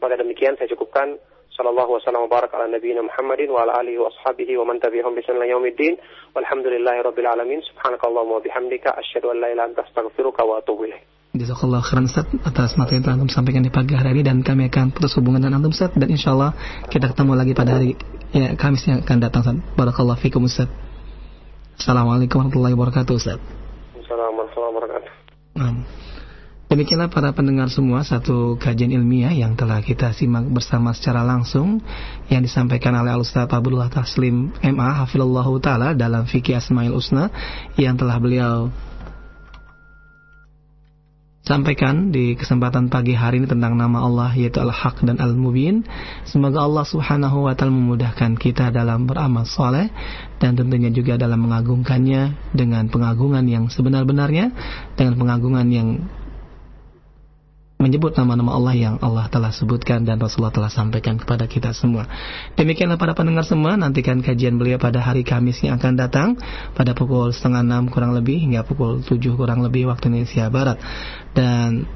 Maka demikian saya cukupkan sallallahu wasallam barak ala nabiyina Muhammadin wa ala alihi wa ashabihi wa man tabi'ahum bi sunnah yaumiddin walhamdulillahi rabbil alamin subhanakallahumma wa bihamdika asyhadu an la ilaha anta astaghfiruka wa atubu ilaik Jazakallah khairan Ustaz atas materi yang telah Antum sampaikan di pagi hari ini dan kami akan putus hubungan dengan Antum Ustaz dan insya Allah kita ketemu lagi pada hari ya, Kamis yang akan datang Ustaz. Barakallah fikum Ustaz. Assalamualaikum warahmatullahi wabarakatuh Ustaz. Assalamualaikum warahmatullahi wabarakatuh. Demikianlah para pendengar semua satu kajian ilmiah yang telah kita simak bersama secara langsung yang disampaikan oleh Al-Ustaz Abdullah Taslim MA Hafilullah Ta'ala dalam Fikih Asmaul Usna yang telah beliau sampaikan di kesempatan pagi hari ini tentang nama Allah yaitu Al-Haq dan Al-Mubin. Semoga Allah Subhanahu wa taala memudahkan kita dalam beramal soleh dan tentunya juga dalam mengagungkannya dengan pengagungan yang sebenar-benarnya dengan pengagungan yang menyebut nama-nama Allah yang Allah telah sebutkan dan Rasulullah telah sampaikan kepada kita semua. Demikianlah para pendengar semua, nantikan kajian beliau pada hari Kamis yang akan datang pada pukul setengah enam kurang lebih hingga pukul tujuh kurang lebih waktu Indonesia Barat. Dan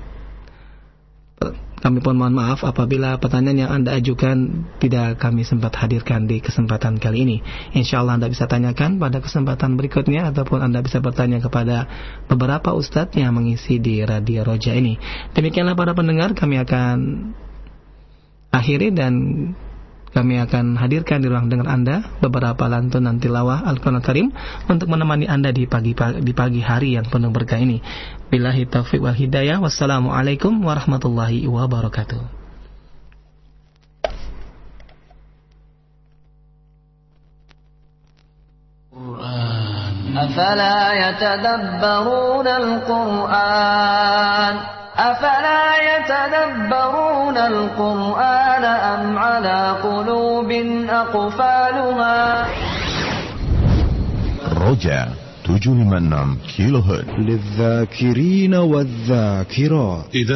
kami pun mohon maaf apabila pertanyaan yang Anda ajukan tidak kami sempat hadirkan di kesempatan kali ini. Insya Allah Anda bisa tanyakan pada kesempatan berikutnya ataupun Anda bisa bertanya kepada beberapa ustadz yang mengisi di Radio Roja ini. Demikianlah para pendengar kami akan akhiri dan kami akan hadirkan di ruang dengar Anda beberapa lantunan tilawah Al-Quran Karim untuk menemani Anda di pagi, di pagi hari yang penuh berkah ini. Billahi taufiq wal hidayah. Wassalamualaikum warahmatullahi wabarakatuh. أفلا يتدبرون القرآن أفلا يتدبرون القرآن أم على قلوب أقفالها رجع تجرمنم كيلو هرتز للذاكرين والذاكرات. إذا